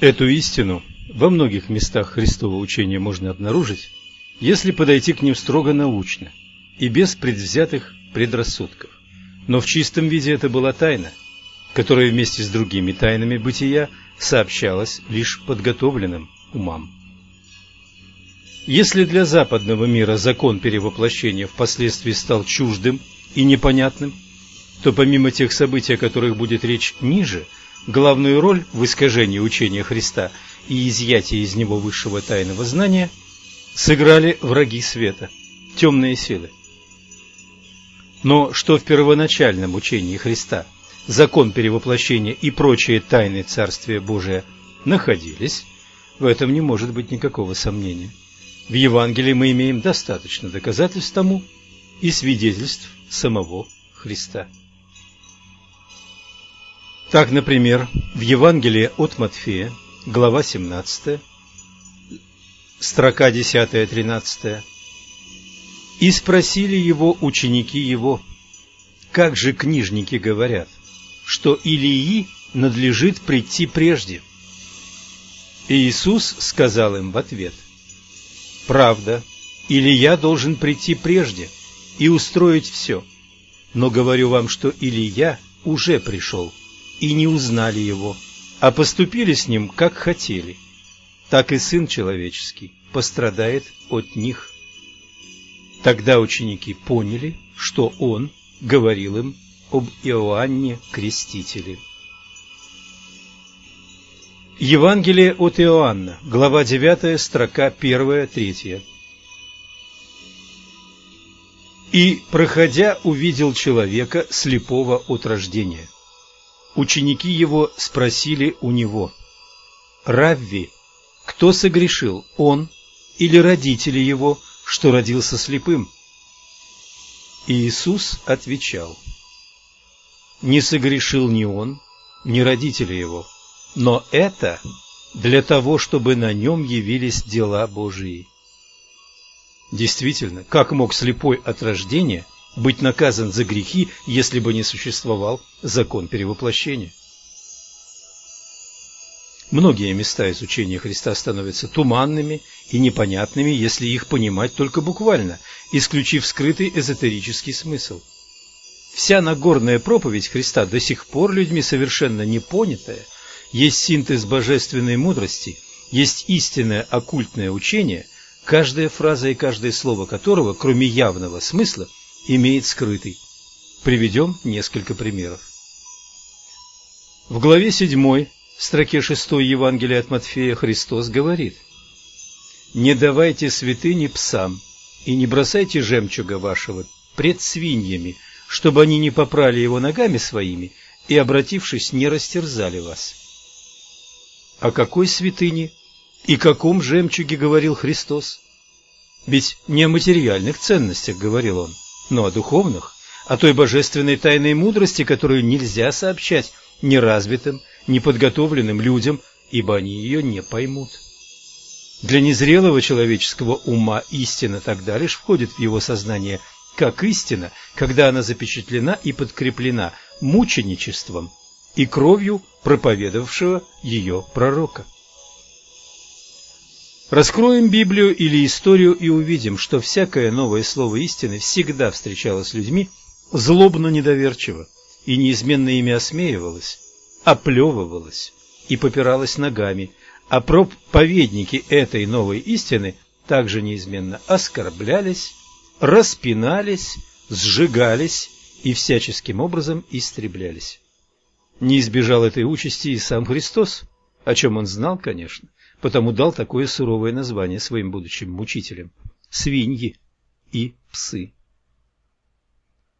Эту истину во многих местах Христового учения можно обнаружить, если подойти к ним строго научно и без предвзятых предрассудков. Но в чистом виде это была тайна, которая вместе с другими тайнами бытия сообщалась лишь подготовленным умам. Если для западного мира закон перевоплощения впоследствии стал чуждым и непонятным, то помимо тех событий, о которых будет речь ниже, главную роль в искажении учения Христа и изъятии из него высшего тайного знания сыграли враги света, темные силы. Но что в первоначальном учении Христа закон перевоплощения и прочие тайны Царствия Божия находились, в этом не может быть никакого сомнения. В Евангелии мы имеем достаточно доказательств тому и свидетельств самого Христа. Так, например, в Евангелии от Матфея, глава 17, строка 10-13, «И спросили его ученики его, как же книжники говорят, что Илии надлежит прийти прежде?» И Иисус сказал им в ответ, «Правда, Илия должен прийти прежде и устроить все, но говорю вам, что Илия уже пришел» и не узнали его, а поступили с ним, как хотели. Так и Сын Человеческий пострадает от них. Тогда ученики поняли, что Он говорил им об Иоанне Крестителе. Евангелие от Иоанна, глава 9, строка 1-3. «И, проходя, увидел человека, слепого от рождения. Ученики его спросили у него, «Равви, кто согрешил, он или родители его, что родился слепым?» Иисус отвечал, «Не согрешил ни он, ни родители его, но это для того, чтобы на нем явились дела Божии». Действительно, как мог слепой от рождения – быть наказан за грехи, если бы не существовал закон перевоплощения. Многие места изучения Христа становятся туманными и непонятными, если их понимать только буквально, исключив скрытый эзотерический смысл. Вся Нагорная проповедь Христа до сих пор людьми совершенно не понятая, есть синтез божественной мудрости, есть истинное оккультное учение, каждая фраза и каждое слово которого, кроме явного смысла, имеет скрытый. Приведем несколько примеров. В главе 7, строке 6 Евангелия от Матфея Христос говорит «Не давайте святыни псам и не бросайте жемчуга вашего пред свиньями, чтобы они не попрали его ногами своими и, обратившись, не растерзали вас». О какой святыне и каком жемчуге говорил Христос? Ведь не о материальных ценностях говорил он, но о духовных, о той божественной тайной мудрости, которую нельзя сообщать неразвитым, неподготовленным людям, ибо они ее не поймут. Для незрелого человеческого ума истина тогда лишь входит в его сознание как истина, когда она запечатлена и подкреплена мученичеством и кровью проповедовавшего ее пророка. Раскроем Библию или историю и увидим, что всякое новое слово истины всегда встречалось с людьми злобно недоверчиво и неизменно ими осмеивалось, оплевывалось и попиралось ногами, а проповедники этой новой истины также неизменно оскорблялись, распинались, сжигались и всяческим образом истреблялись. Не избежал этой участи и сам Христос, о чем он знал, конечно, потому дал такое суровое название своим будущим мучителям – свиньи и псы.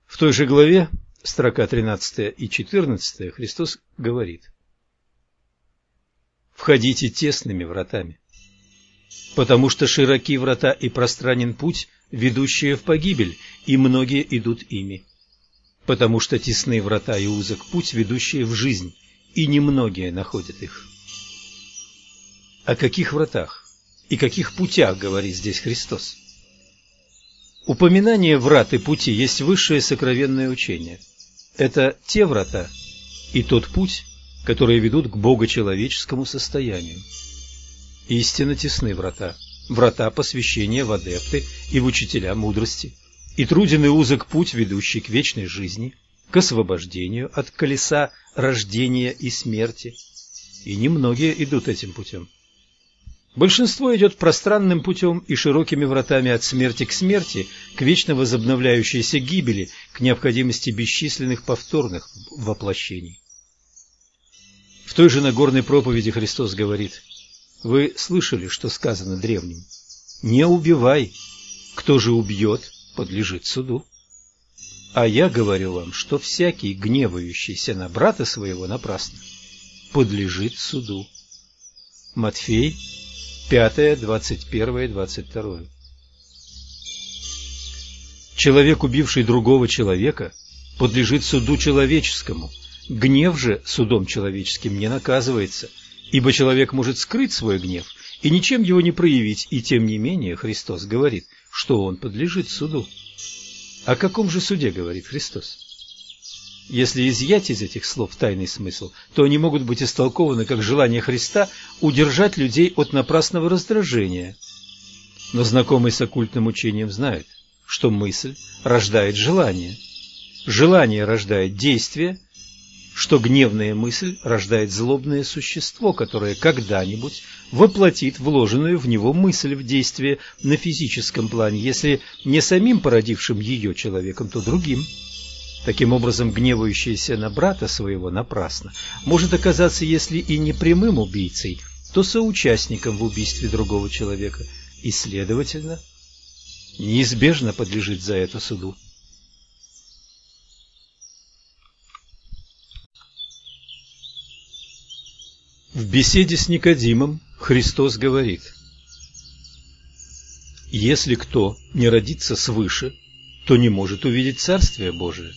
В той же главе, строка 13 и 14, Христос говорит «Входите тесными вратами, потому что широки врата и пространен путь, ведущие в погибель, и многие идут ими, потому что тесны врата и узок путь, ведущие в жизнь, и немногие находят их». О каких вратах и каких путях говорит здесь Христос? Упоминание врат и пути есть высшее сокровенное учение. Это те врата и тот путь, которые ведут к богочеловеческому состоянию. Истинно тесны врата, врата посвящения в адепты и в учителя мудрости, и труден и узок путь, ведущий к вечной жизни, к освобождению от колеса рождения и смерти, и немногие идут этим путем. Большинство идет пространным путем и широкими вратами от смерти к смерти, к вечно возобновляющейся гибели, к необходимости бесчисленных повторных воплощений. В той же Нагорной проповеди Христос говорит, «Вы слышали, что сказано древним? Не убивай, кто же убьет, подлежит суду. А я говорю вам, что всякий, гневающийся на брата своего напрасно, подлежит суду». Матфей 5, 21, 22. Человек, убивший другого человека, подлежит суду человеческому. Гнев же судом человеческим не наказывается, ибо человек может скрыть свой гнев и ничем его не проявить, и тем не менее Христос говорит, что он подлежит суду. О каком же суде говорит Христос? Если изъять из этих слов тайный смысл, то они могут быть истолкованы как желание Христа удержать людей от напрасного раздражения. Но знакомый с оккультным учением знает, что мысль рождает желание. Желание рождает действие, что гневная мысль рождает злобное существо, которое когда-нибудь воплотит вложенную в него мысль в действие на физическом плане, если не самим породившим ее человеком, то другим. Таким образом, гневающийся на брата своего напрасно может оказаться, если и не прямым убийцей, то соучастником в убийстве другого человека и, следовательно, неизбежно подлежит за это суду. В беседе с Никодимом Христос говорит, «Если кто не родится свыше, то не может увидеть Царствие Божие».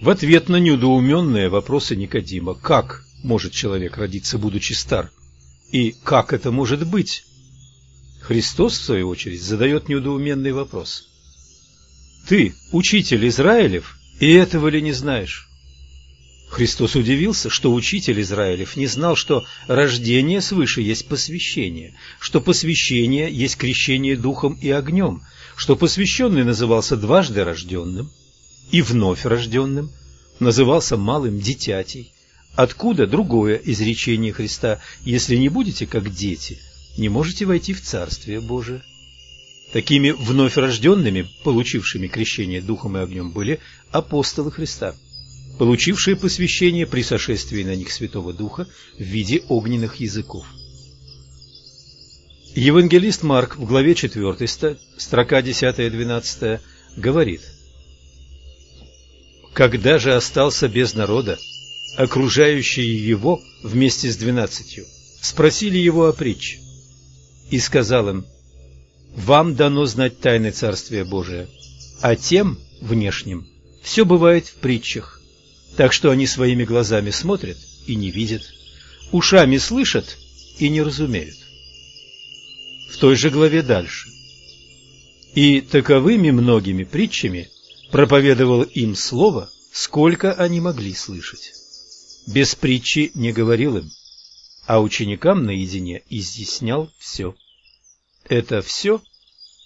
В ответ на недоуменные вопросы Никодима, как может человек родиться, будучи стар, и как это может быть, Христос, в свою очередь, задает недоуменный вопрос. «Ты, учитель Израилев, и этого ли не знаешь?» Христос удивился, что учитель Израилев не знал, что рождение свыше есть посвящение, что посвящение есть крещение духом и огнем, что посвященный назывался дважды рожденным, и вновь рожденным назывался малым дитятей. Откуда другое изречение Христа «Если не будете как дети, не можете войти в Царствие Божие»? Такими вновь рожденными, получившими крещение Духом и огнем, были апостолы Христа, получившие посвящение при сошествии на них Святого Духа в виде огненных языков. Евангелист Марк в главе 4, строка 10-12 говорит – когда же остался без народа, окружающие его вместе с двенадцатью спросили его о притче. И сказал им, «Вам дано знать тайны Царствия Божия, а тем, внешним, все бывает в притчах, так что они своими глазами смотрят и не видят, ушами слышат и не разумеют». В той же главе дальше. «И таковыми многими притчами проповедовал им слово, сколько они могли слышать. Без притчи не говорил им, а ученикам наедине изъяснял все. Это все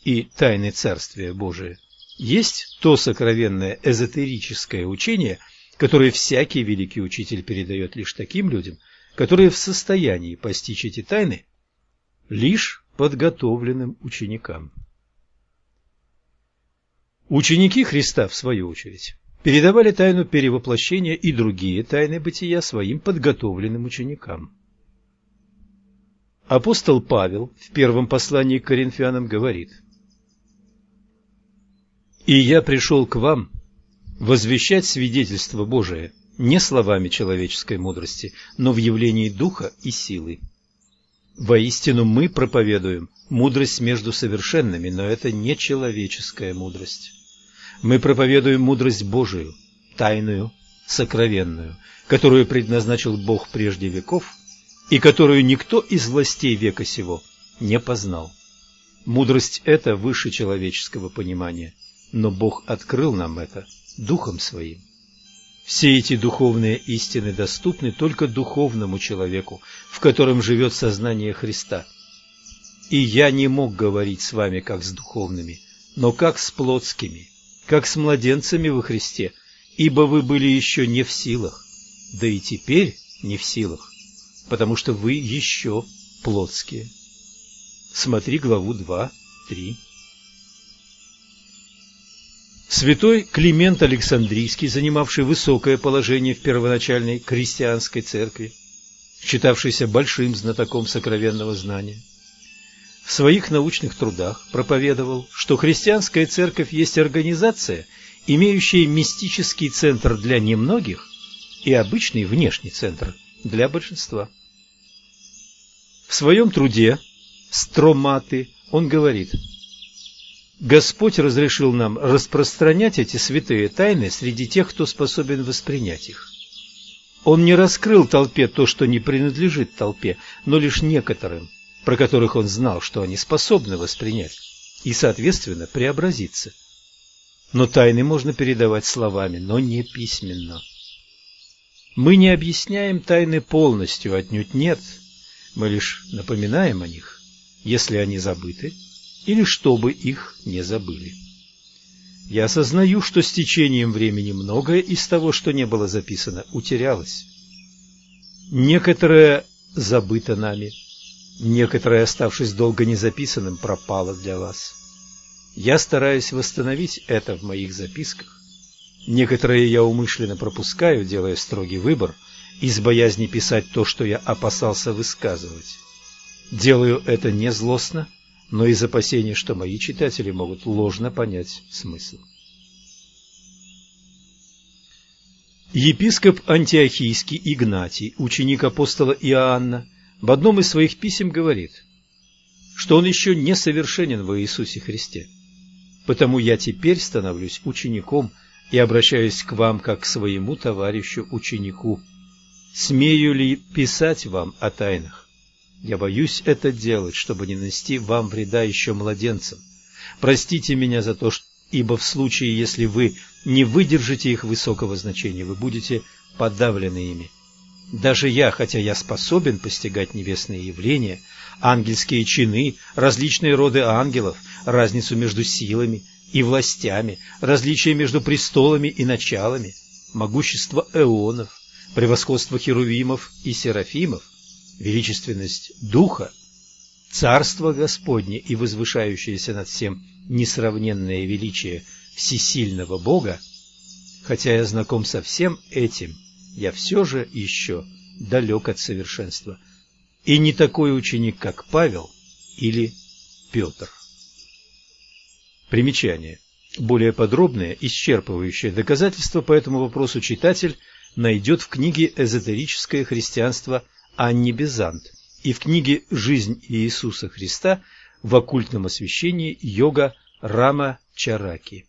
и тайны Царствия Божия есть то сокровенное эзотерическое учение, которое всякий великий учитель передает лишь таким людям, которые в состоянии постичь эти тайны лишь подготовленным ученикам. Ученики Христа, в свою очередь, передавали тайну перевоплощения и другие тайны бытия своим подготовленным ученикам. Апостол Павел в первом послании к Коринфянам говорит «И я пришел к вам возвещать свидетельство Божие не словами человеческой мудрости, но в явлении духа и силы. Воистину мы проповедуем мудрость между совершенными, но это не человеческая мудрость. Мы проповедуем мудрость Божию, тайную, сокровенную, которую предназначил Бог прежде веков и которую никто из властей века сего не познал. Мудрость эта выше человеческого понимания, но Бог открыл нам это Духом Своим. Все эти духовные истины доступны только духовному человеку, в котором живет сознание Христа. И я не мог говорить с вами как с духовными, но как с плотскими, как с младенцами во Христе, ибо вы были еще не в силах, да и теперь не в силах, потому что вы еще плотские. Смотри главу 2, 3. Святой Климент Александрийский, занимавший высокое положение в первоначальной христианской церкви, считавшийся большим знатоком сокровенного знания, в своих научных трудах проповедовал, что христианская церковь есть организация, имеющая мистический центр для немногих и обычный внешний центр для большинства. В своем труде «Строматы» он говорит – Господь разрешил нам распространять эти святые тайны среди тех, кто способен воспринять их. Он не раскрыл толпе то, что не принадлежит толпе, но лишь некоторым, про которых он знал, что они способны воспринять и, соответственно, преобразиться. Но тайны можно передавать словами, но не письменно. Мы не объясняем тайны полностью, отнюдь нет. Мы лишь напоминаем о них, если они забыты, или чтобы их не забыли. Я осознаю, что с течением времени многое из того, что не было записано, утерялось. Некоторое забыто нами, некоторое, оставшись долго незаписанным, пропало для вас. Я стараюсь восстановить это в моих записках. Некоторые я умышленно пропускаю, делая строгий выбор, из боязни писать то, что я опасался высказывать. Делаю это не злостно, но из опасения, что мои читатели могут ложно понять смысл. Епископ Антиохийский Игнатий, ученик апостола Иоанна, в одном из своих писем говорит, что он еще не совершенен во Иисусе Христе. Потому я теперь становлюсь учеником и обращаюсь к вам как к своему товарищу-ученику. Смею ли писать вам о тайнах? Я боюсь это делать, чтобы не нанести вам вреда еще младенцам. Простите меня за то, что, ибо в случае, если вы не выдержите их высокого значения, вы будете подавлены ими. Даже я, хотя я способен постигать небесные явления, ангельские чины, различные роды ангелов, разницу между силами и властями, различия между престолами и началами, могущество эонов, превосходство херувимов и серафимов, величественность Духа, Царство Господне и возвышающееся над всем несравненное величие всесильного Бога, хотя я знаком со всем этим, я все же еще далек от совершенства, и не такой ученик, как Павел или Петр. Примечание. Более подробное, исчерпывающее доказательство по этому вопросу читатель найдет в книге «Эзотерическое христианство Анни Безант и в книге «Жизнь Иисуса Христа» в оккультном освящении йога Рама Чараки.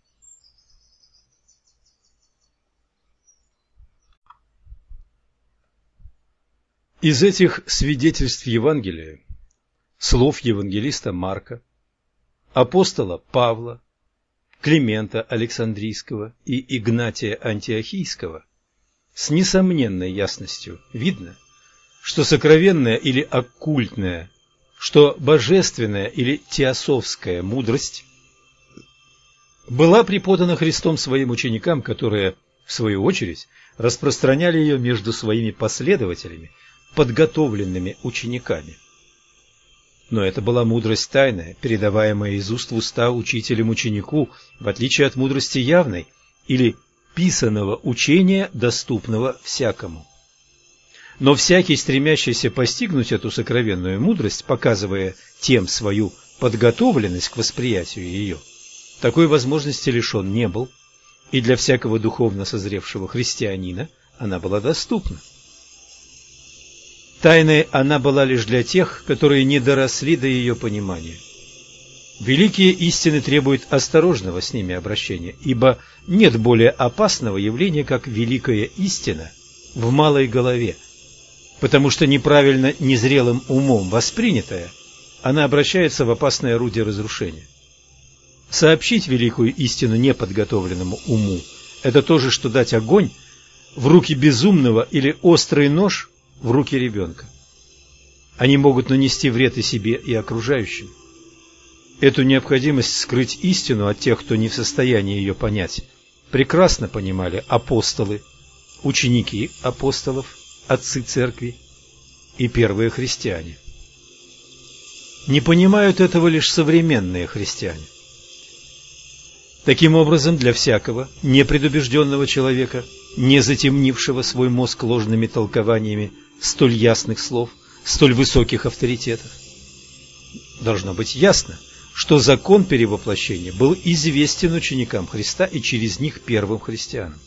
Из этих свидетельств Евангелия, слов евангелиста Марка, апостола Павла, Климента Александрийского и Игнатия Антиохийского с несомненной ясностью видно, что сокровенная или оккультная, что божественная или теософская мудрость была преподана Христом своим ученикам, которые, в свою очередь, распространяли ее между своими последователями, подготовленными учениками. Но это была мудрость тайная, передаваемая из уст в уста учителем ученику, в отличие от мудрости явной или писанного учения, доступного всякому. Но всякий, стремящийся постигнуть эту сокровенную мудрость, показывая тем свою подготовленность к восприятию ее, такой возможности лишен не был, и для всякого духовно созревшего христианина она была доступна. Тайной она была лишь для тех, которые не доросли до ее понимания. Великие истины требуют осторожного с ними обращения, ибо нет более опасного явления, как великая истина в малой голове, потому что неправильно незрелым умом воспринятая, она обращается в опасное орудие разрушения. Сообщить великую истину неподготовленному уму – это то же, что дать огонь в руки безумного или острый нож в руки ребенка. Они могут нанести вред и себе, и окружающим. Эту необходимость скрыть истину от тех, кто не в состоянии ее понять, прекрасно понимали апостолы, ученики апостолов, отцы церкви и первые христиане. Не понимают этого лишь современные христиане. Таким образом, для всякого непредубежденного человека, не затемнившего свой мозг ложными толкованиями столь ясных слов, столь высоких авторитетов, должно быть ясно, что закон перевоплощения был известен ученикам Христа и через них первым христианам.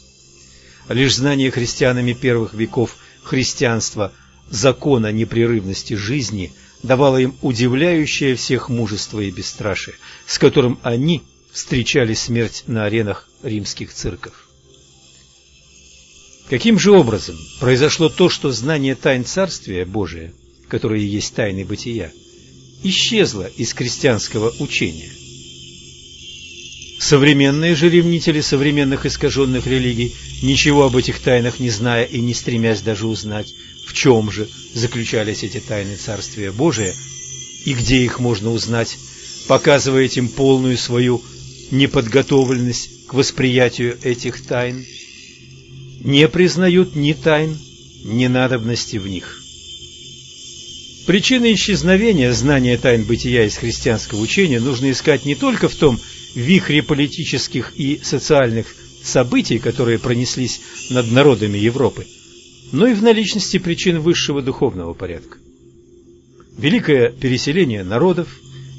Лишь знание христианами первых веков христианства закона непрерывности жизни давало им удивляющее всех мужество и бесстрашие, с которым они встречали смерть на аренах римских цирков. Каким же образом произошло то, что знание тайн Царствия Божия, которое есть тайны бытия, исчезло из крестьянского учения? Современные же ревнители современных искаженных религий, ничего об этих тайнах не зная и не стремясь даже узнать, в чем же заключались эти тайны Царствия Божия и где их можно узнать, показывая этим полную свою неподготовленность к восприятию этих тайн, не признают ни тайн, ни надобности в них. Причины исчезновения знания тайн бытия из христианского учения нужно искать не только в том вихре политических и социальных событий, которые пронеслись над народами Европы, но и в наличности причин высшего духовного порядка. Великое переселение народов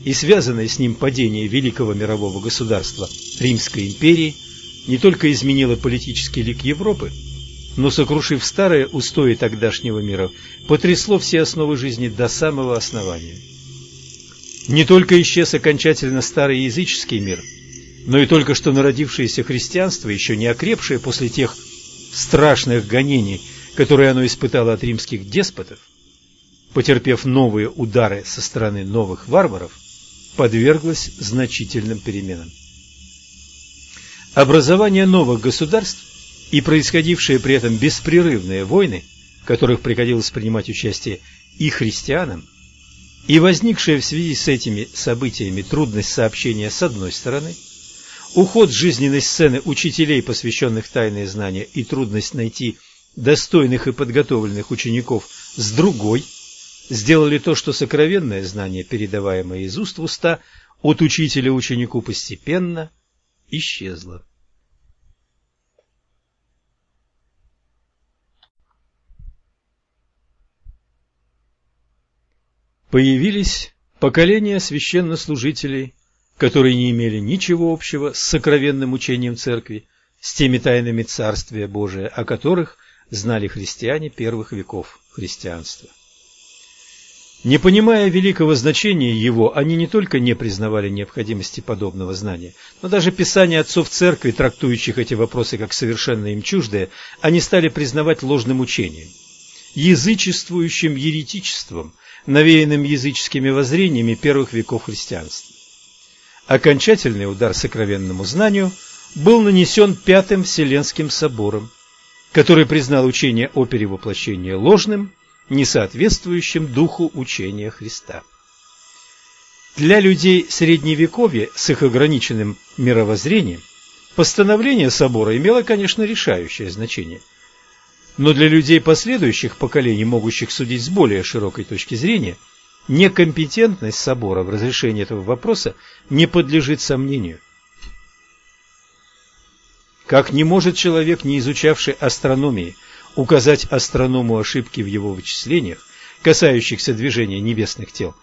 и связанное с ним падение великого мирового государства Римской империи не только изменило политический лик Европы, но, сокрушив старые устои тогдашнего мира, потрясло все основы жизни до самого основания. Не только исчез окончательно старый языческий мир, но и только что народившееся христианство, еще не окрепшее после тех страшных гонений, которые оно испытало от римских деспотов, потерпев новые удары со стороны новых варваров, подверглась значительным переменам. Образование новых государств и происходившие при этом беспрерывные войны, в которых приходилось принимать участие и христианам, и возникшая в связи с этими событиями трудность сообщения с одной стороны, уход с жизненной сцены учителей, посвященных тайные знания, и трудность найти достойных и подготовленных учеников с другой – сделали то, что сокровенное знание, передаваемое из уст в уста, от учителя ученику постепенно исчезло. Появились поколения священнослужителей, которые не имели ничего общего с сокровенным учением церкви, с теми тайнами Царствия Божия, о которых знали христиане первых веков христианства. Не понимая великого значения его, они не только не признавали необходимости подобного знания, но даже писания отцов церкви, трактующих эти вопросы как совершенно им чуждые, они стали признавать ложным учением, язычествующим еретичеством, навеянным языческими воззрениями первых веков христианства. Окончательный удар сокровенному знанию был нанесен Пятым Вселенским собором, который признал учение о перевоплощении ложным не соответствующим духу учения Христа. Для людей Средневековья с их ограниченным мировоззрением постановление собора имело, конечно, решающее значение. Но для людей последующих поколений, могущих судить с более широкой точки зрения, некомпетентность собора в разрешении этого вопроса не подлежит сомнению. Как не может человек, не изучавший астрономии, указать астроному ошибки в его вычислениях, касающихся движения небесных тел.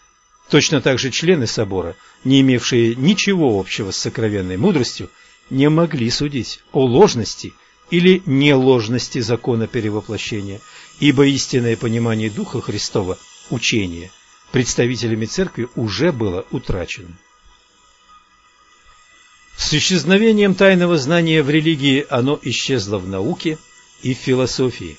Точно так же члены собора, не имевшие ничего общего с сокровенной мудростью, не могли судить о ложности или неложности закона перевоплощения, ибо истинное понимание Духа Христова, учения, представителями церкви уже было утрачено. С исчезновением тайного знания в религии оно исчезло в науке – и в философии,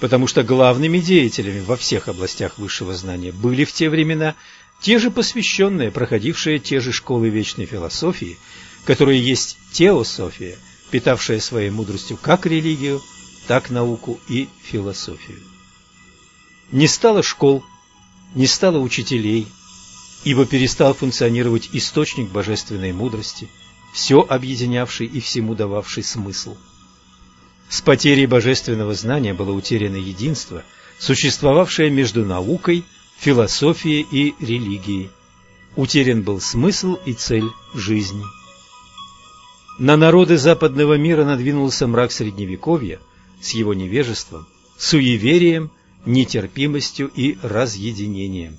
потому что главными деятелями во всех областях высшего знания были в те времена те же посвященные, проходившие те же школы вечной философии, которые есть теософия, питавшая своей мудростью как религию, так науку и философию. Не стало школ, не стало учителей, ибо перестал функционировать источник божественной мудрости, все объединявший и всему дававший смысл. С потерей божественного знания было утеряно единство, существовавшее между наукой, философией и религией. Утерян был смысл и цель жизни. На народы западного мира надвинулся мрак Средневековья с его невежеством, суеверием, нетерпимостью и разъединением.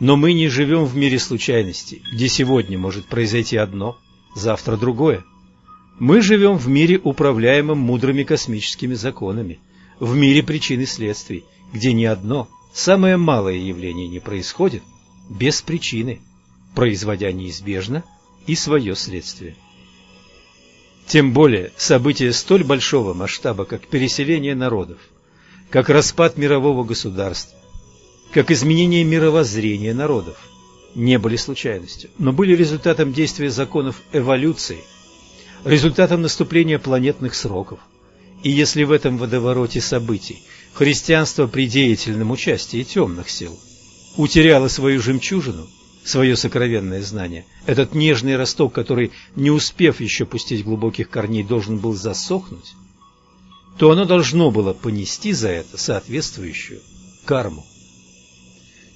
Но мы не живем в мире случайностей, где сегодня может произойти одно, завтра другое. Мы живем в мире, управляемом мудрыми космическими законами, в мире причин и следствий, где ни одно, самое малое явление не происходит без причины, производя неизбежно и свое следствие. Тем более события столь большого масштаба, как переселение народов, как распад мирового государства, как изменение мировоззрения народов, не были случайностью, но были результатом действия законов эволюции, результатом наступления планетных сроков. И если в этом водовороте событий христианство при деятельном участии темных сил утеряло свою жемчужину – свое сокровенное знание. Этот нежный росток, который, не успев еще пустить глубоких корней, должен был засохнуть, то оно должно было понести за это соответствующую карму.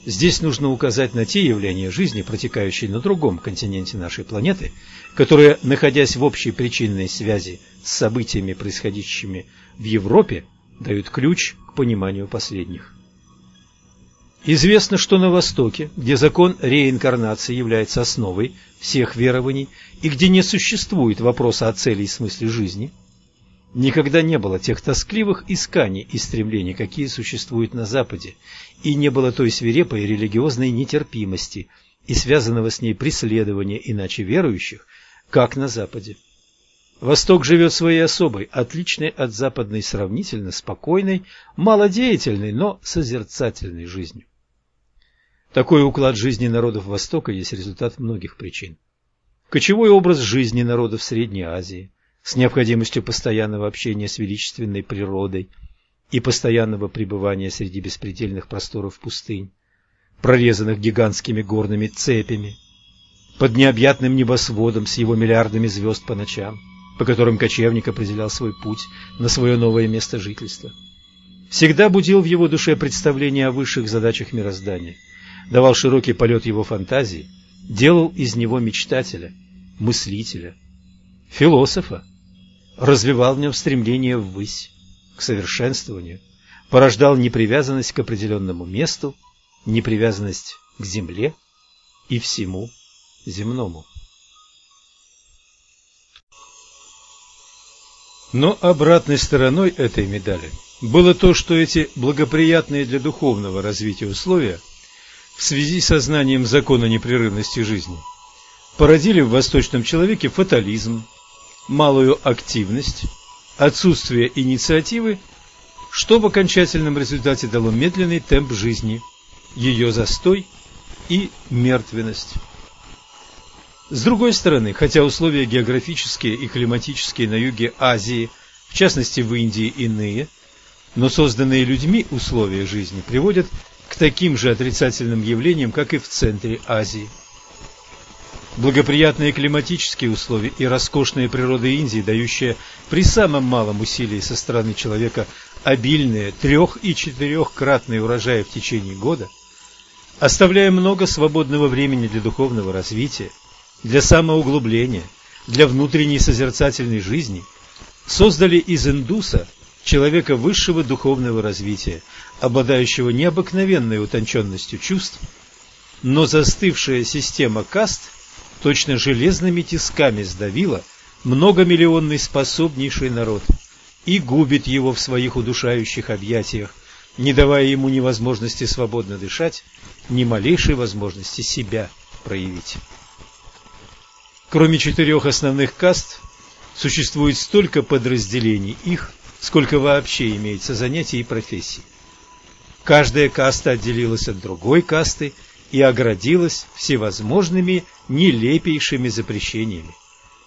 Здесь нужно указать на те явления жизни, протекающие на другом континенте нашей планеты, которые, находясь в общей причинной связи с событиями, происходящими в Европе, дают ключ к пониманию последних. Известно, что на Востоке, где закон реинкарнации является основой всех верований и где не существует вопроса о цели и смысле жизни, никогда не было тех тоскливых исканий и стремлений, какие существуют на Западе, и не было той свирепой религиозной нетерпимости и связанного с ней преследования иначе верующих, как на Западе. Восток живет своей особой, отличной от западной сравнительно спокойной, малодеятельной, но созерцательной жизнью. Такой уклад жизни народов Востока есть результат многих причин. Кочевой образ жизни народов Средней Азии с необходимостью постоянного общения с величественной природой и постоянного пребывания среди беспредельных просторов пустынь, прорезанных гигантскими горными цепями, под необъятным небосводом с его миллиардами звезд по ночам, по которым кочевник определял свой путь на свое новое место жительства. Всегда будил в его душе представление о высших задачах мироздания – давал широкий полет его фантазии, делал из него мечтателя, мыслителя, философа, развивал в нем стремление ввысь, к совершенствованию, порождал непривязанность к определенному месту, непривязанность к земле и всему земному. Но обратной стороной этой медали было то, что эти благоприятные для духовного развития условия – в связи со знанием закона непрерывности жизни породили в восточном человеке фатализм, малую активность, отсутствие инициативы, что в окончательном результате дало медленный темп жизни, ее застой и мертвенность. С другой стороны, хотя условия географические и климатические на юге Азии, в частности в Индии, иные, но созданные людьми условия жизни приводят к таким же отрицательным явлениям, как и в центре Азии. Благоприятные климатические условия и роскошная природа Индии, дающая при самом малом усилии со стороны человека обильные трех- и четырехкратные урожаи в течение года, оставляя много свободного времени для духовного развития, для самоуглубления, для внутренней созерцательной жизни, создали из индуса человека высшего духовного развития, обладающего необыкновенной утонченностью чувств, но застывшая система каст точно железными тисками сдавила многомиллионный способнейший народ и губит его в своих удушающих объятиях, не давая ему ни возможности свободно дышать, ни малейшей возможности себя проявить. Кроме четырех основных каст, существует столько подразделений их, сколько вообще имеется занятий и профессий. Каждая каста отделилась от другой касты и оградилась всевозможными нелепейшими запрещениями.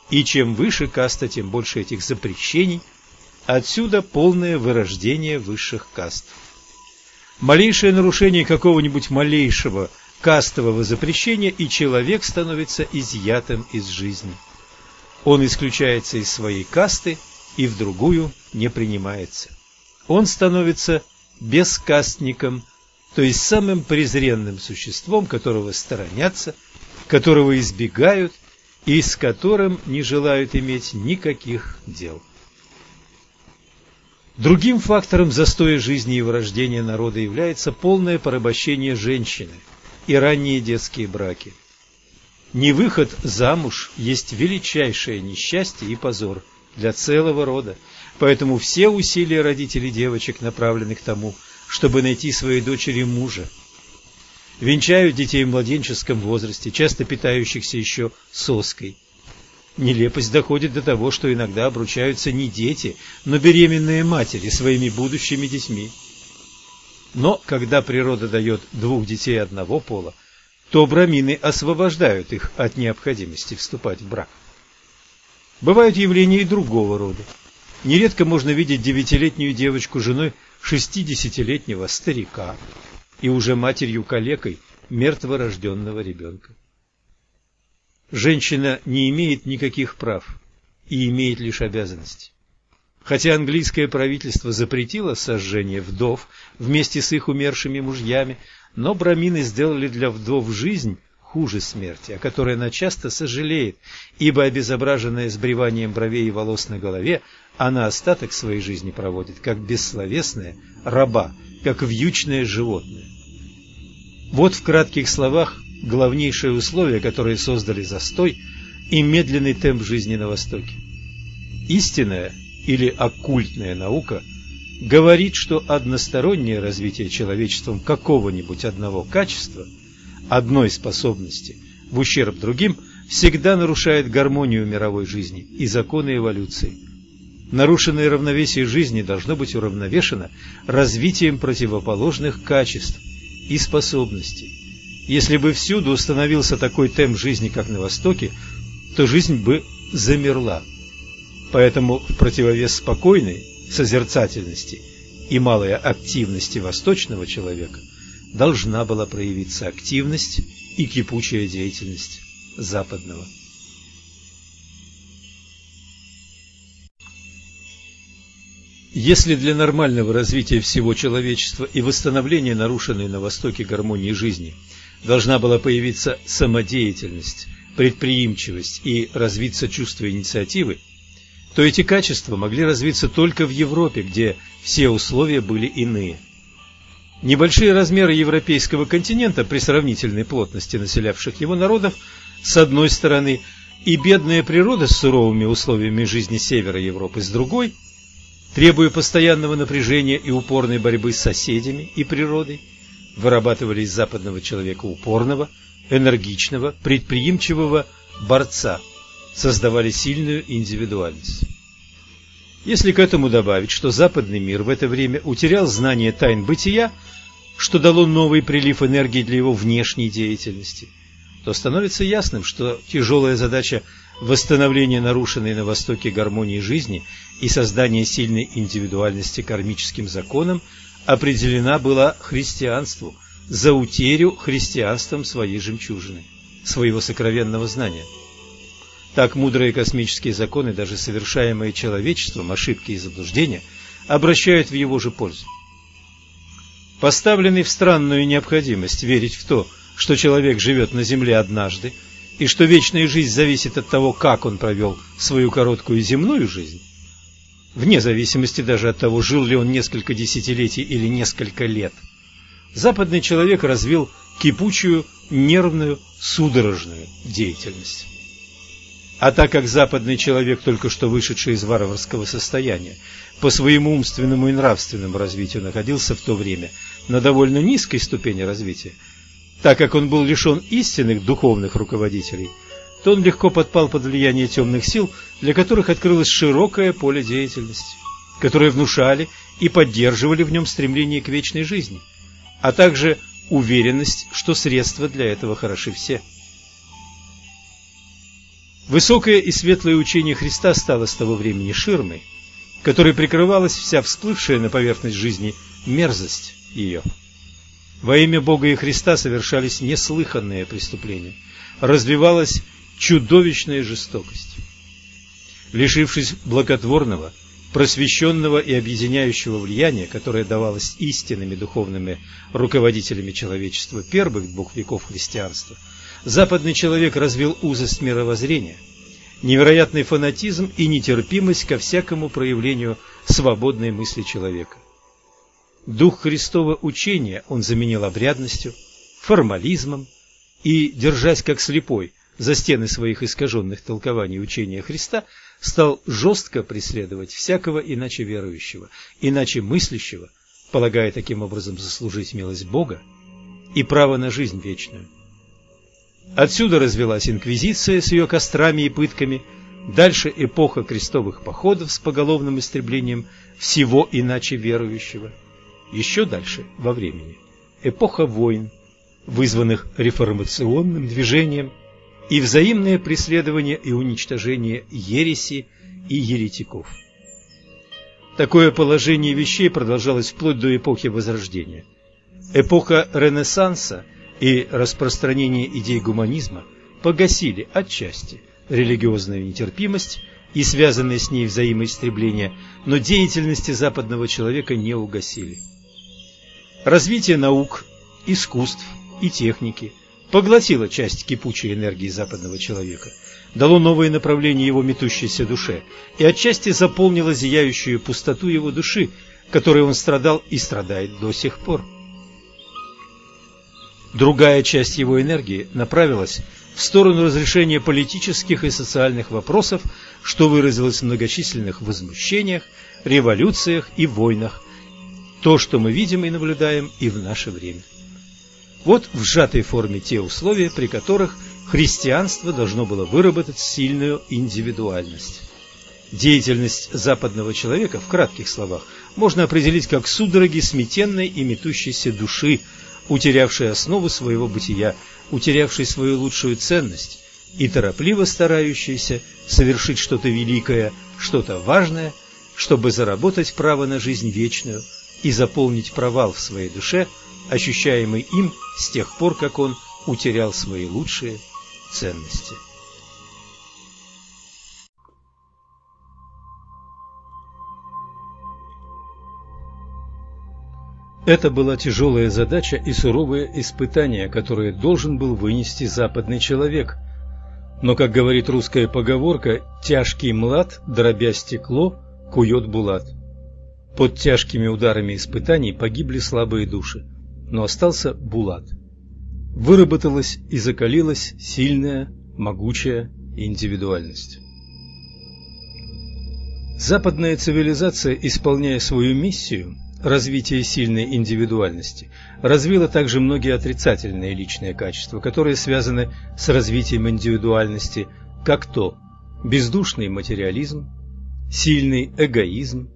И чем выше каста, тем больше этих запрещений, Отсюда полное вырождение высших каст. Малейшее нарушение какого-нибудь малейшего кастового запрещения, и человек становится изъятым из жизни. Он исключается из своей касты и в другую не принимается. Он становится бескастником, то есть самым презренным существом, которого сторонятся, которого избегают и с которым не желают иметь никаких дел. Другим фактором застоя жизни и вырождения народа является полное порабощение женщины и ранние детские браки. Невыход замуж есть величайшее несчастье и позор для целого рода, поэтому все усилия родителей девочек направлены к тому, чтобы найти своей дочери мужа. Венчают детей в младенческом возрасте, часто питающихся еще соской. Нелепость доходит до того, что иногда обручаются не дети, но беременные матери своими будущими детьми. Но когда природа дает двух детей одного пола, то брамины освобождают их от необходимости вступать в брак. Бывают явления и другого рода. Нередко можно видеть девятилетнюю девочку женой шестидесятилетнего старика и уже матерью-калекой мертворожденного ребенка. Женщина не имеет никаких прав и имеет лишь обязанности. Хотя английское правительство запретило сожжение вдов вместе с их умершими мужьями, но брамины сделали для вдов жизнь хуже смерти, о которой она часто сожалеет, ибо обезображенная сбриванием бровей и волос на голове, она остаток своей жизни проводит как бессловесная раба, как вьючное животное. Вот в кратких словах главнейшее условие, которое создали застой и медленный темп жизни на Востоке. Истинная или оккультная наука говорит, что одностороннее развитие человечеством какого-нибудь одного качества, одной способности, в ущерб другим, всегда нарушает гармонию мировой жизни и законы эволюции. Нарушенное равновесие жизни должно быть уравновешено развитием противоположных качеств и способностей. Если бы всюду установился такой темп жизни, как на Востоке, то жизнь бы замерла. Поэтому в противовес спокойной созерцательности и малой активности восточного человека должна была проявиться активность и кипучая деятельность западного. Если для нормального развития всего человечества и восстановления нарушенной на Востоке гармонии жизни – должна была появиться самодеятельность, предприимчивость и развиться чувство инициативы, то эти качества могли развиться только в Европе, где все условия были иные. Небольшие размеры европейского континента при сравнительной плотности населявших его народов с одной стороны и бедная природа с суровыми условиями жизни севера Европы с другой, требуя постоянного напряжения и упорной борьбы с соседями и природой, вырабатывали из западного человека упорного, энергичного, предприимчивого борца, создавали сильную индивидуальность. Если к этому добавить, что западный мир в это время утерял знание тайн бытия, что дало новый прилив энергии для его внешней деятельности, то становится ясным, что тяжелая задача восстановления нарушенной на Востоке гармонии жизни и создания сильной индивидуальности кармическим законом определена была христианству за утерю христианством своей жемчужины, своего сокровенного знания. Так мудрые космические законы, даже совершаемые человечеством ошибки и заблуждения, обращают в его же пользу. Поставленный в странную необходимость верить в то, что человек живет на земле однажды, и что вечная жизнь зависит от того, как он провел свою короткую земную жизнь, вне зависимости даже от того, жил ли он несколько десятилетий или несколько лет. Западный человек развил кипучую, нервную, судорожную деятельность. А так как западный человек, только что вышедший из варварского состояния, по своему умственному и нравственному развитию находился в то время на довольно низкой ступени развития, так как он был лишен истинных духовных руководителей – то он легко подпал под влияние темных сил, для которых открылось широкое поле деятельности, которые внушали и поддерживали в нем стремление к вечной жизни, а также уверенность, что средства для этого хороши все. Высокое и светлое учение Христа стало с того времени ширмой, которой прикрывалась вся всплывшая на поверхность жизни мерзость ее. Во имя Бога и Христа совершались неслыханные преступления, развивалась чудовищная жестокость. Лишившись благотворного, просвещенного и объединяющего влияния, которое давалось истинными духовными руководителями человечества первых двух веков христианства, западный человек развил узость мировоззрения, невероятный фанатизм и нетерпимость ко всякому проявлению свободной мысли человека. Дух Христова учения он заменил обрядностью, формализмом и, держась как слепой за стены своих искаженных толкований учения Христа, стал жестко преследовать всякого иначе верующего, иначе мыслящего, полагая таким образом заслужить милость Бога и право на жизнь вечную. Отсюда развелась инквизиция с ее кострами и пытками, дальше эпоха крестовых походов с поголовным истреблением всего иначе верующего, еще дальше во времени эпоха войн, вызванных реформационным движением и взаимное преследование и уничтожение ереси и еретиков. Такое положение вещей продолжалось вплоть до эпохи Возрождения. Эпоха Ренессанса и распространение идей гуманизма погасили отчасти религиозную нетерпимость и связанные с ней взаимоисстребления, но деятельности западного человека не угасили. Развитие наук, искусств и техники – поглотило часть кипучей энергии западного человека, дало новое направление его метущейся душе и отчасти заполнило зияющую пустоту его души, которой он страдал и страдает до сих пор. Другая часть его энергии направилась в сторону разрешения политических и социальных вопросов, что выразилось в многочисленных возмущениях, революциях и войнах, то, что мы видим и наблюдаем и в наше время. Вот в сжатой форме те условия, при которых христианство должно было выработать сильную индивидуальность. Деятельность западного человека, в кратких словах, можно определить как судороги сметенной и метущейся души, утерявшей основу своего бытия, утерявшей свою лучшую ценность и торопливо старающейся совершить что-то великое, что-то важное, чтобы заработать право на жизнь вечную и заполнить провал в своей душе – ощущаемый им с тех пор, как он утерял свои лучшие ценности. Это была тяжелая задача и суровое испытание, которое должен был вынести западный человек. Но, как говорит русская поговорка, тяжкий млад, дробя стекло, кует булат. Под тяжкими ударами испытаний погибли слабые души но остался Булат. Выработалась и закалилась сильная, могучая индивидуальность. Западная цивилизация, исполняя свою миссию развития сильной индивидуальности, развила также многие отрицательные личные качества, которые связаны с развитием индивидуальности, как то бездушный материализм, сильный эгоизм,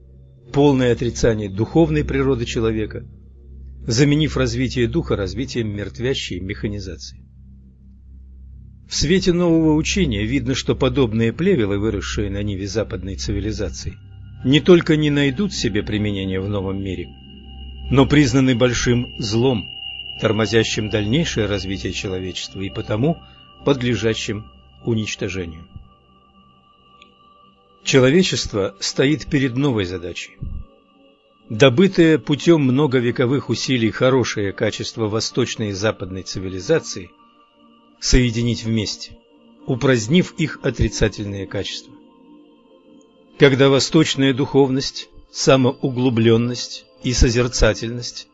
полное отрицание духовной природы человека – заменив развитие духа развитием мертвящей механизации. В свете нового учения видно, что подобные плевелы, выросшие на ниве западной цивилизации, не только не найдут себе применения в новом мире, но признаны большим злом, тормозящим дальнейшее развитие человечества и потому подлежащим уничтожению. Человечество стоит перед новой задачей Добытое путем многовековых усилий хорошее качество восточной и западной цивилизации соединить вместе, упразднив их отрицательные качества. Когда восточная духовность, самоуглубленность и созерцательность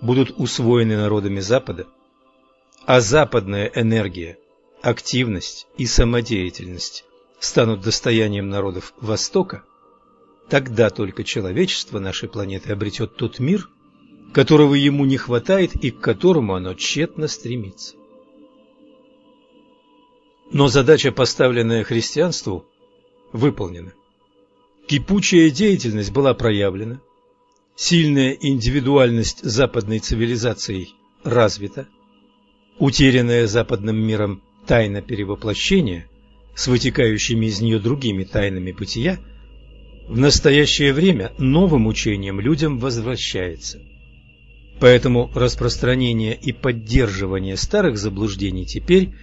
будут усвоены народами Запада, а западная энергия, активность и самодеятельность станут достоянием народов Востока, Тогда только человечество нашей планеты обретет тот мир, которого ему не хватает и к которому оно тщетно стремится. Но задача, поставленная христианству, выполнена. Кипучая деятельность была проявлена, сильная индивидуальность западной цивилизации развита, утерянная западным миром тайна перевоплощения с вытекающими из нее другими тайнами бытия – в настоящее время новым учением людям возвращается. Поэтому распространение и поддерживание старых заблуждений теперь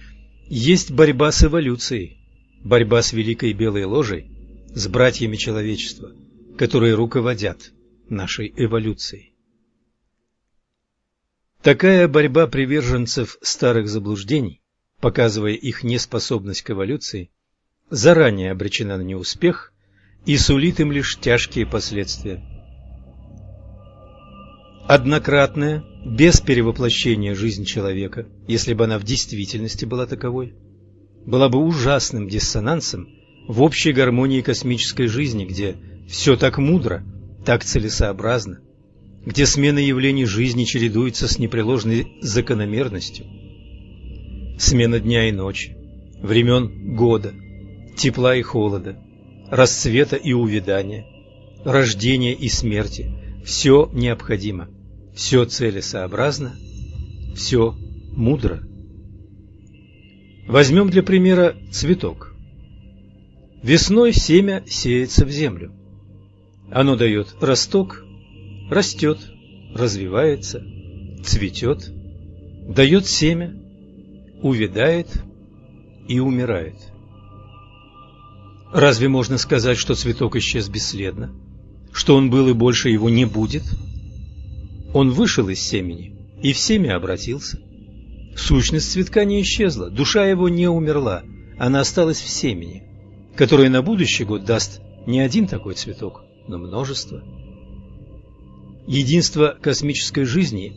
есть борьба с эволюцией, борьба с великой белой ложей, с братьями человечества, которые руководят нашей эволюцией. Такая борьба приверженцев старых заблуждений, показывая их неспособность к эволюции, заранее обречена на неуспех и сулит им лишь тяжкие последствия. Однократная, без перевоплощения жизнь человека, если бы она в действительности была таковой, была бы ужасным диссонансом в общей гармонии космической жизни, где все так мудро, так целесообразно, где смена явлений жизни чередуется с непреложной закономерностью. Смена дня и ночи, времен года, тепла и холода, расцвета и увядания, рождения и смерти – все необходимо, все целесообразно, все мудро. Возьмем для примера цветок. Весной семя сеется в землю. Оно дает росток, растет, развивается, цветет, дает семя, увядает и умирает. Разве можно сказать, что цветок исчез бесследно? Что он был и больше его не будет? Он вышел из семени и в семя обратился. Сущность цветка не исчезла, душа его не умерла, она осталась в семени, которое на будущий год даст не один такой цветок, но множество. Единство космической жизни,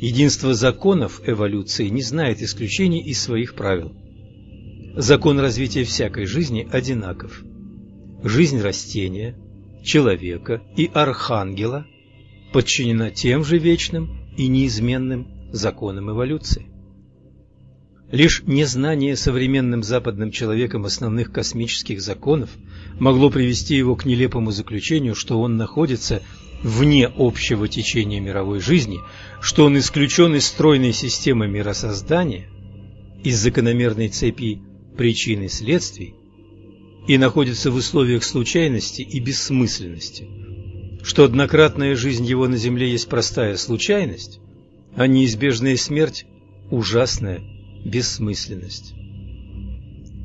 единство законов эволюции не знает исключений из своих правил. Закон развития всякой жизни одинаков. Жизнь растения, человека и архангела подчинена тем же вечным и неизменным законам эволюции. Лишь незнание современным западным человеком основных космических законов могло привести его к нелепому заключению, что он находится вне общего течения мировой жизни, что он исключен из стройной системы миросоздания, из закономерной цепи причин и следствий и находится в условиях случайности и бессмысленности, что однократная жизнь его на земле есть простая случайность, а неизбежная смерть – ужасная бессмысленность.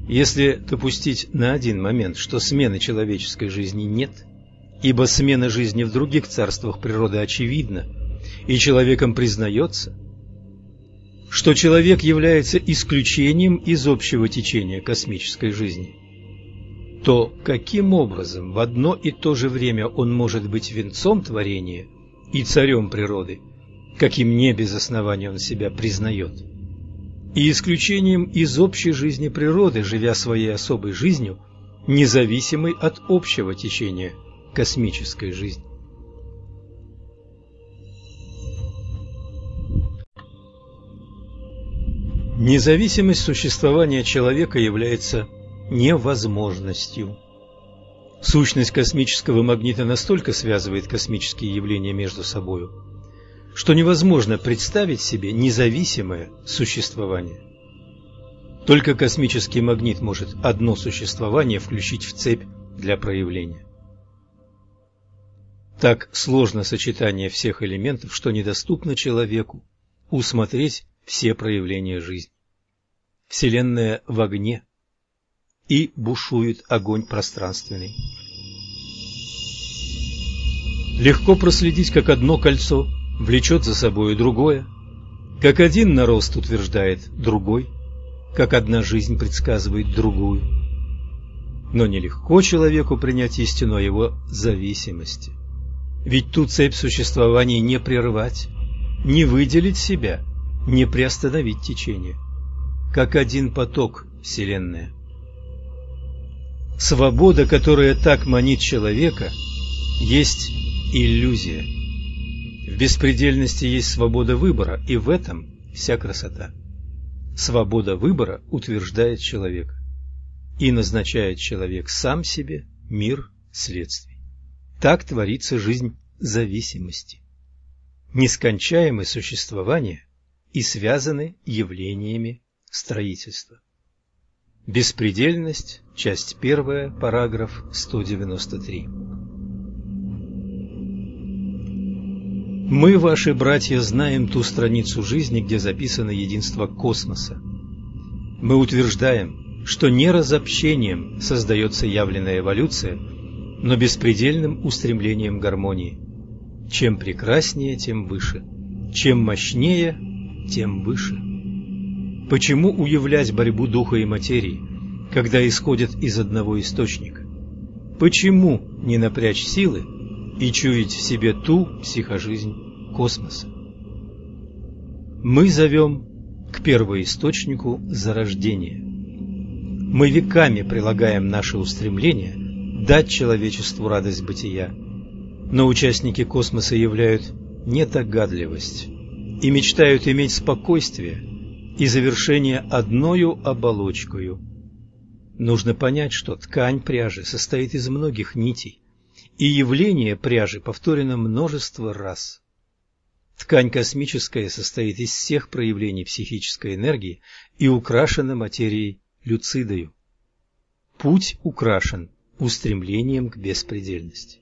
Если допустить на один момент, что смены человеческой жизни нет, ибо смена жизни в других царствах природы очевидна и человеком признается, что человек является исключением из общего течения космической жизни, то каким образом в одно и то же время он может быть венцом творения и царем природы, каким не без основания он себя признает, и исключением из общей жизни природы, живя своей особой жизнью, независимой от общего течения космической жизни. Независимость существования человека является невозможностью. Сущность космического магнита настолько связывает космические явления между собою, что невозможно представить себе независимое существование. Только космический магнит может одно существование включить в цепь для проявления. Так сложно сочетание всех элементов, что недоступно человеку усмотреть все проявления жизни. Вселенная в огне, и бушует огонь пространственный. Легко проследить, как одно кольцо влечет за собой другое, как один нарост утверждает другой, как одна жизнь предсказывает другую. Но нелегко человеку принять истину о его зависимости. Ведь ту цепь существования не прервать, не выделить себя – не приостановить течение, как один поток Вселенная. Свобода, которая так манит человека, есть иллюзия. В беспредельности есть свобода выбора, и в этом вся красота. Свобода выбора утверждает человека и назначает человек сам себе мир следствий. Так творится жизнь зависимости. Нескончаемое существование и связаны явлениями строительства. Беспредельность, часть 1, параграф 193. Мы, ваши братья, знаем ту страницу жизни, где записано единство космоса. Мы утверждаем, что не разобщением создается явленная эволюция, но беспредельным устремлением гармонии. Чем прекраснее, тем выше. Чем мощнее, тем выше. Почему уявлять борьбу духа и материи, когда исходят из одного источника? Почему не напрячь силы и чуять в себе ту психожизнь космоса? Мы зовем к первоисточнику зарождения. Мы веками прилагаем наши устремления дать человечеству радость бытия, но участники космоса являют недогадливость и мечтают иметь спокойствие и завершение одною оболочкою. Нужно понять, что ткань пряжи состоит из многих нитей, и явление пряжи повторено множество раз. Ткань космическая состоит из всех проявлений психической энергии и украшена материей люцидою. Путь украшен устремлением к беспредельности.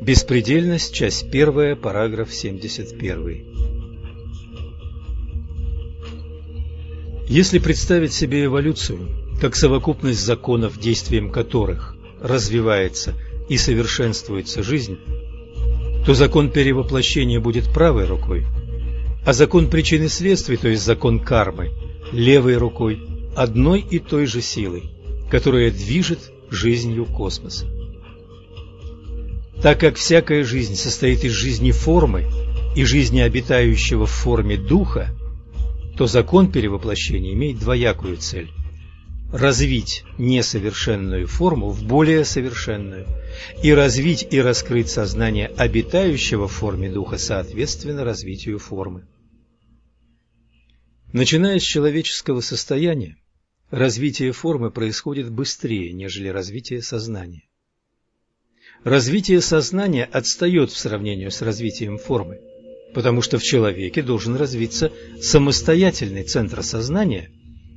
Беспредельность, часть 1, параграф 71. Если представить себе эволюцию как совокупность законов, действием которых развивается и совершенствуется жизнь, то закон перевоплощения будет правой рукой, а закон причины следствий, то есть закон кармы, левой рукой одной и той же силой, которая движет жизнью космоса. Так как всякая жизнь состоит из жизни формы и жизни обитающего в форме духа, то закон перевоплощения имеет двоякую цель – развить несовершенную форму в более совершенную и развить и раскрыть сознание обитающего в форме духа соответственно развитию формы. Начиная с человеческого состояния, развитие формы происходит быстрее, нежели развитие сознания. Развитие сознания отстает в сравнении с развитием формы, потому что в человеке должен развиться самостоятельный центр сознания,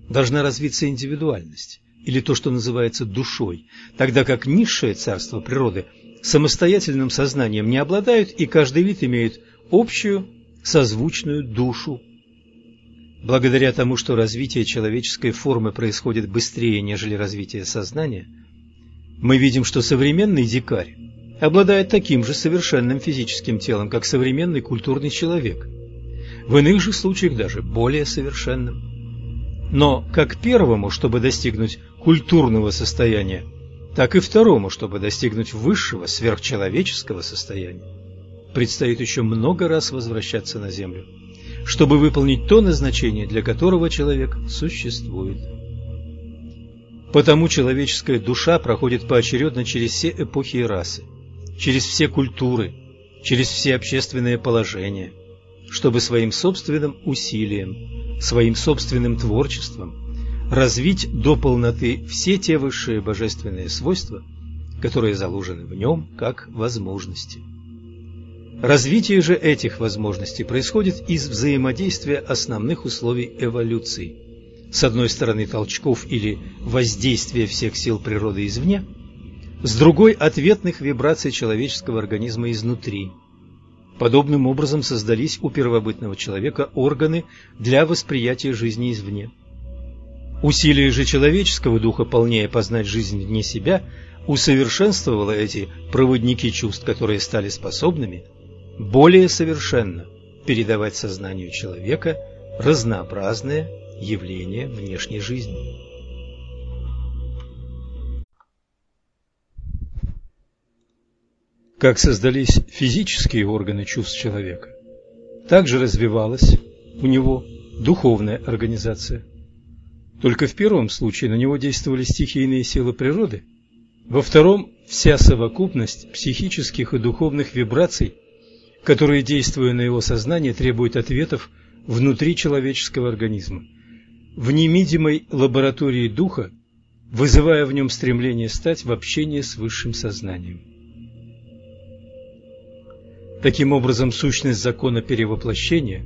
должна развиться индивидуальность, или то, что называется душой, тогда как низшее царство природы самостоятельным сознанием не обладают, и каждый вид имеет общую созвучную душу. Благодаря тому, что развитие человеческой формы происходит быстрее, нежели развитие сознания – мы видим, что современный дикарь обладает таким же совершенным физическим телом, как современный культурный человек. В иных же случаях даже более совершенным. Но как первому, чтобы достигнуть культурного состояния, так и второму, чтобы достигнуть высшего сверхчеловеческого состояния, предстоит еще много раз возвращаться на Землю, чтобы выполнить то назначение, для которого человек существует. Потому человеческая душа проходит поочередно через все эпохи и расы, через все культуры, через все общественные положения, чтобы своим собственным усилием, своим собственным творчеством развить до полноты все те высшие божественные свойства, которые заложены в нем как возможности. Развитие же этих возможностей происходит из взаимодействия основных условий эволюции – с одной стороны толчков или воздействия всех сил природы извне, с другой – ответных вибраций человеческого организма изнутри. Подобным образом создались у первобытного человека органы для восприятия жизни извне. Усилие же человеческого духа полнее познать жизнь вне себя усовершенствовало эти проводники чувств, которые стали способными более совершенно передавать сознанию человека разнообразные явления внешней жизни. Как создались физические органы чувств человека, так же развивалась у него духовная организация. Только в первом случае на него действовали стихийные силы природы, во втором – вся совокупность психических и духовных вибраций, которые, действуя на его сознание, требуют ответов внутри человеческого организма в немидимой лаборатории духа, вызывая в нем стремление стать в общении с высшим сознанием. Таким образом, сущность закона перевоплощения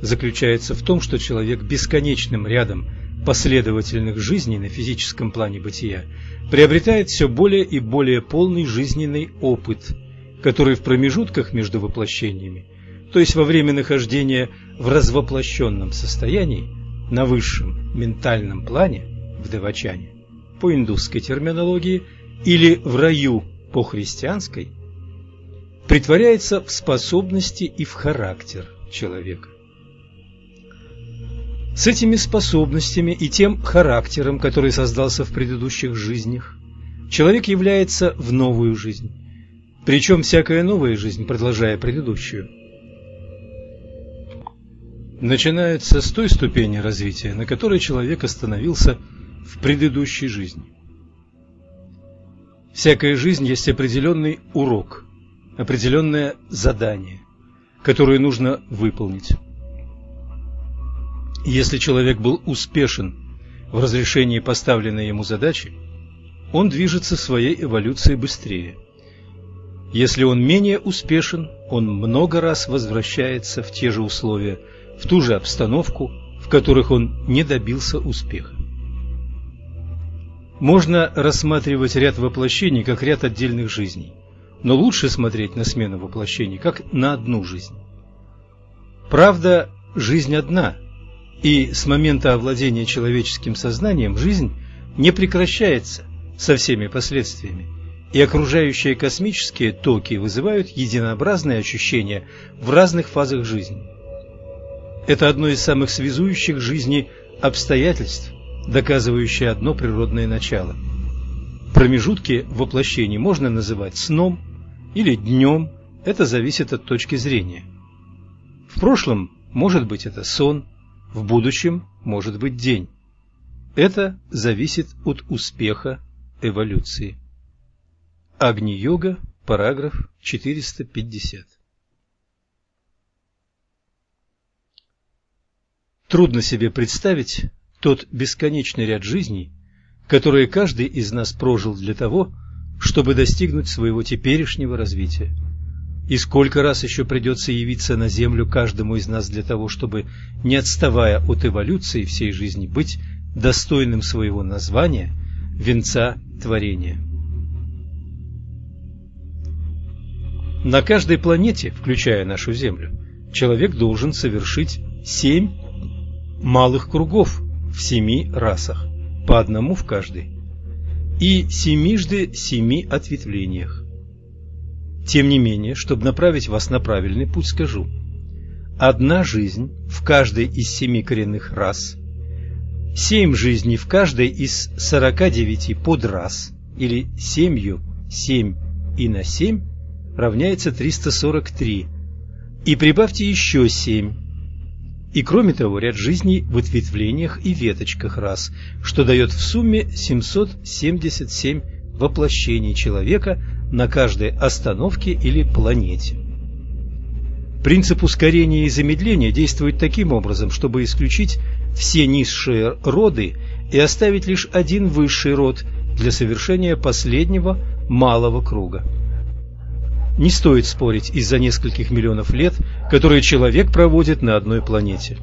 заключается в том, что человек бесконечным рядом последовательных жизней на физическом плане бытия приобретает все более и более полный жизненный опыт, который в промежутках между воплощениями, то есть во время нахождения в развоплощенном состоянии, на высшем ментальном плане, в Девачане, по индусской терминологии, или в раю по христианской, притворяется в способности и в характер человека. С этими способностями и тем характером, который создался в предыдущих жизнях, человек является в новую жизнь. Причем всякая новая жизнь, продолжая предыдущую, начинается с той ступени развития, на которой человек остановился в предыдущей жизни. Всякая жизнь есть определенный урок, определенное задание, которое нужно выполнить. Если человек был успешен в разрешении поставленной ему задачи, он движется своей эволюцией быстрее. Если он менее успешен, он много раз возвращается в те же условия, в ту же обстановку, в которых он не добился успеха. Можно рассматривать ряд воплощений как ряд отдельных жизней, но лучше смотреть на смену воплощений как на одну жизнь. Правда, жизнь одна, и с момента овладения человеческим сознанием жизнь не прекращается со всеми последствиями, и окружающие космические токи вызывают единообразные ощущения в разных фазах жизни. Это одно из самых связующих жизни обстоятельств, доказывающее одно природное начало. Промежутки воплощений можно называть сном или днем, это зависит от точки зрения. В прошлом может быть это сон, в будущем может быть день. Это зависит от успеха эволюции. Агни-йога, параграф 450. Трудно себе представить тот бесконечный ряд жизней, которые каждый из нас прожил для того, чтобы достигнуть своего теперешнего развития. И сколько раз еще придется явиться на землю каждому из нас для того, чтобы, не отставая от эволюции всей жизни, быть достойным своего названия, венца творения. На каждой планете, включая нашу Землю, человек должен совершить семь малых кругов в семи расах, по одному в каждой, и семижды семи ответвлениях. Тем не менее, чтобы направить вас на правильный путь, скажу. Одна жизнь в каждой из семи коренных рас, семь жизней в каждой из сорока девяти подрас, или семью семь и на семь равняется триста сорок три, и прибавьте еще семь, и кроме того ряд жизней в ответвлениях и веточках рас, что дает в сумме 777 воплощений человека на каждой остановке или планете. Принцип ускорения и замедления действует таким образом, чтобы исключить все низшие роды и оставить лишь один высший род для совершения последнего малого круга. Не стоит спорить из-за нескольких миллионов лет, которые человек проводит на одной планете.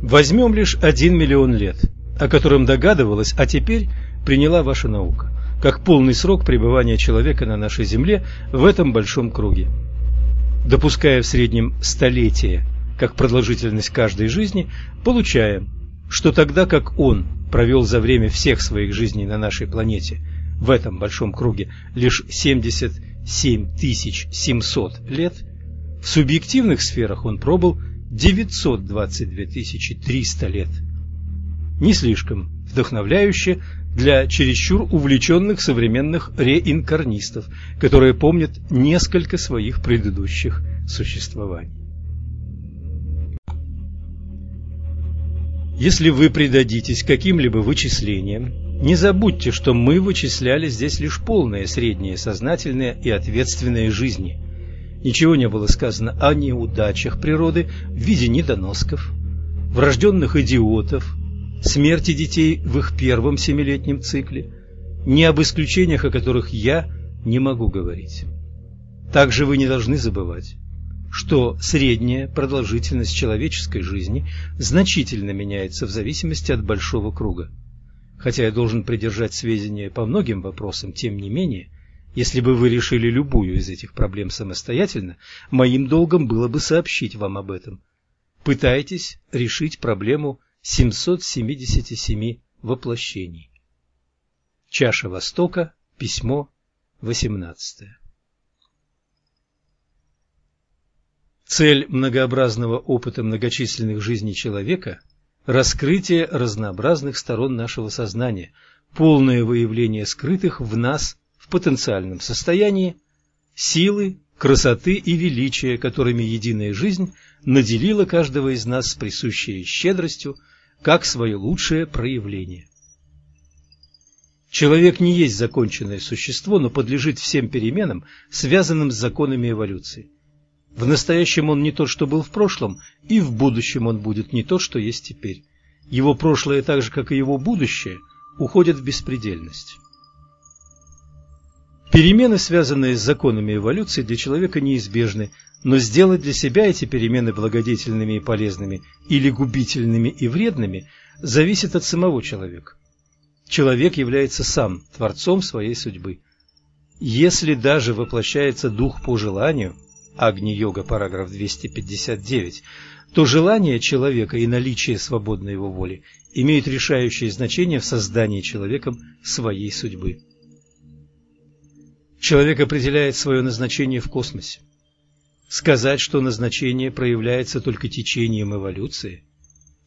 Возьмем лишь один миллион лет, о котором догадывалась, а теперь приняла ваша наука, как полный срок пребывания человека на нашей Земле в этом большом круге. Допуская в среднем столетие как продолжительность каждой жизни, получаем, что тогда как он провел за время всех своих жизней на нашей планете в этом большом круге лишь 70 7700 лет, в субъективных сферах он пробыл 922 300 лет. Не слишком вдохновляюще для чересчур увлеченных современных реинкарнистов, которые помнят несколько своих предыдущих существований. Если вы предадитесь каким-либо вычислениям, не забудьте, что мы вычисляли здесь лишь полные, средние, сознательные и ответственные жизни. Ничего не было сказано о неудачах природы в виде недоносков, врожденных идиотов, смерти детей в их первом семилетнем цикле, ни об исключениях, о которых я не могу говорить. Также вы не должны забывать, что средняя продолжительность человеческой жизни значительно меняется в зависимости от большого круга. Хотя я должен придержать сведения по многим вопросам, тем не менее, Если бы вы решили любую из этих проблем самостоятельно, моим долгом было бы сообщить вам об этом. Пытайтесь решить проблему 777 воплощений. Чаша Востока, письмо 18. Цель многообразного опыта многочисленных жизней человека – раскрытие разнообразных сторон нашего сознания, полное выявление скрытых в нас в потенциальном состоянии силы, красоты и величия, которыми единая жизнь наделила каждого из нас с присущей щедростью, как свое лучшее проявление. Человек не есть законченное существо, но подлежит всем переменам, связанным с законами эволюции. В настоящем он не тот, что был в прошлом, и в будущем он будет не тот, что есть теперь. Его прошлое, так же как и его будущее, уходят в беспредельность. Перемены, связанные с законами эволюции, для человека неизбежны, но сделать для себя эти перемены благодетельными и полезными или губительными и вредными зависит от самого человека. Человек является сам творцом своей судьбы. Если даже воплощается дух по желанию – Агни-йога, параграф 259, то желание человека и наличие свободной его воли имеют решающее значение в создании человеком своей судьбы. Человек определяет свое назначение в космосе. Сказать, что назначение проявляется только течением эволюции,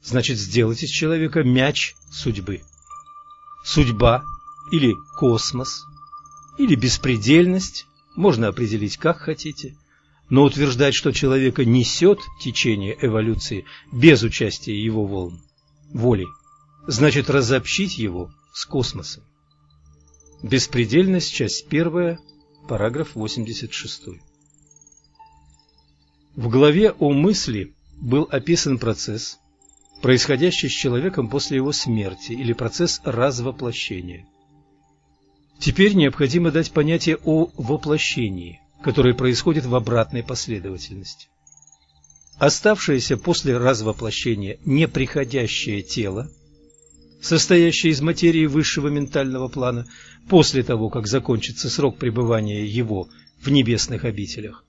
значит сделать из человека мяч судьбы. Судьба или космос, или беспредельность, можно определить как хотите, но утверждать, что человека несет течение эволюции без участия его волн, воли, значит разобщить его с космосом. Беспредельность, часть первая, параграф 86. В главе о мысли был описан процесс, происходящий с человеком после его смерти или процесс развоплощения. Теперь необходимо дать понятие о воплощении, которое происходит в обратной последовательности. Оставшееся после развоплощения неприходящее тело, состоящее из материи высшего ментального плана, после того, как закончится срок пребывания его в небесных обителях,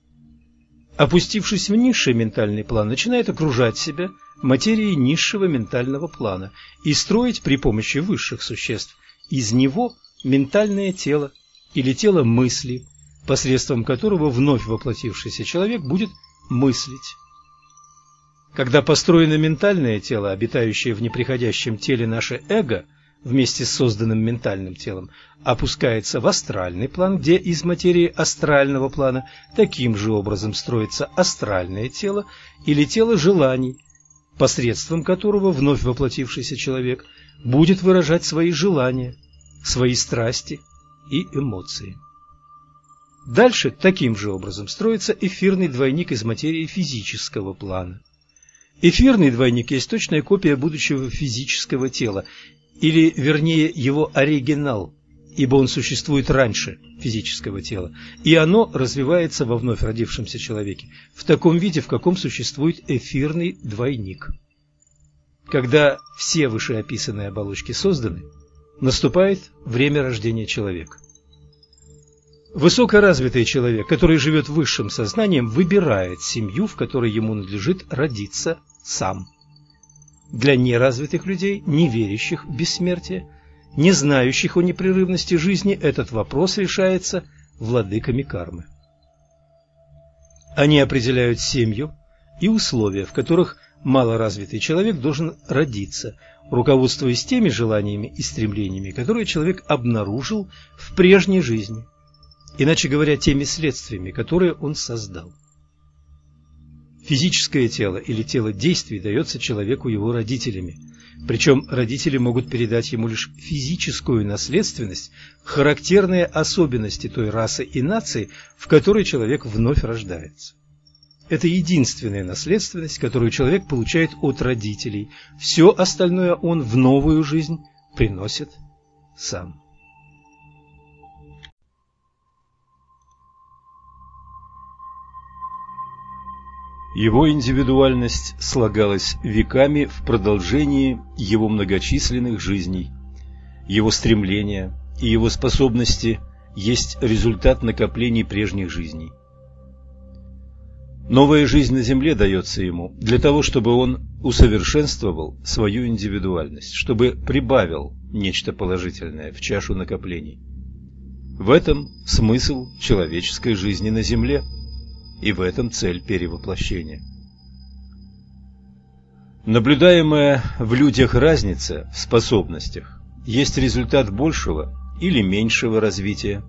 опустившись в низший ментальный план, начинает окружать себя материей низшего ментального плана и строить при помощи высших существ из него ментальное тело или тело мысли, посредством которого вновь воплотившийся человек будет мыслить. Когда построено ментальное тело, обитающее в неприходящем теле наше эго, вместе с созданным ментальным телом, опускается в астральный план, где из материи астрального плана таким же образом строится астральное тело или тело желаний, посредством которого вновь воплотившийся человек будет выражать свои желания, свои страсти и эмоции. Дальше таким же образом строится эфирный двойник из материи физического плана. Эфирный двойник есть точная копия будущего физического тела, или, вернее, его оригинал, ибо он существует раньше физического тела, и оно развивается во вновь родившемся человеке в таком виде, в каком существует эфирный двойник. Когда все вышеописанные оболочки созданы, наступает время рождения человека. Высокоразвитый человек, который живет высшим сознанием, выбирает семью, в которой ему надлежит родиться сам. Для неразвитых людей, не верящих в бессмертие, не знающих о непрерывности жизни, этот вопрос решается владыками кармы. Они определяют семью и условия, в которых малоразвитый человек должен родиться, руководствуясь теми желаниями и стремлениями, которые человек обнаружил в прежней жизни иначе говоря, теми следствиями, которые он создал. Физическое тело или тело действий дается человеку его родителями, причем родители могут передать ему лишь физическую наследственность, характерные особенности той расы и нации, в которой человек вновь рождается. Это единственная наследственность, которую человек получает от родителей. Все остальное он в новую жизнь приносит сам. Его индивидуальность слагалась веками в продолжении его многочисленных жизней. Его стремления и его способности есть результат накоплений прежних жизней. Новая жизнь на Земле дается ему для того, чтобы он усовершенствовал свою индивидуальность, чтобы прибавил нечто положительное в чашу накоплений. В этом смысл человеческой жизни на Земле, и в этом цель перевоплощения. Наблюдаемая в людях разница в способностях есть результат большего или меньшего развития,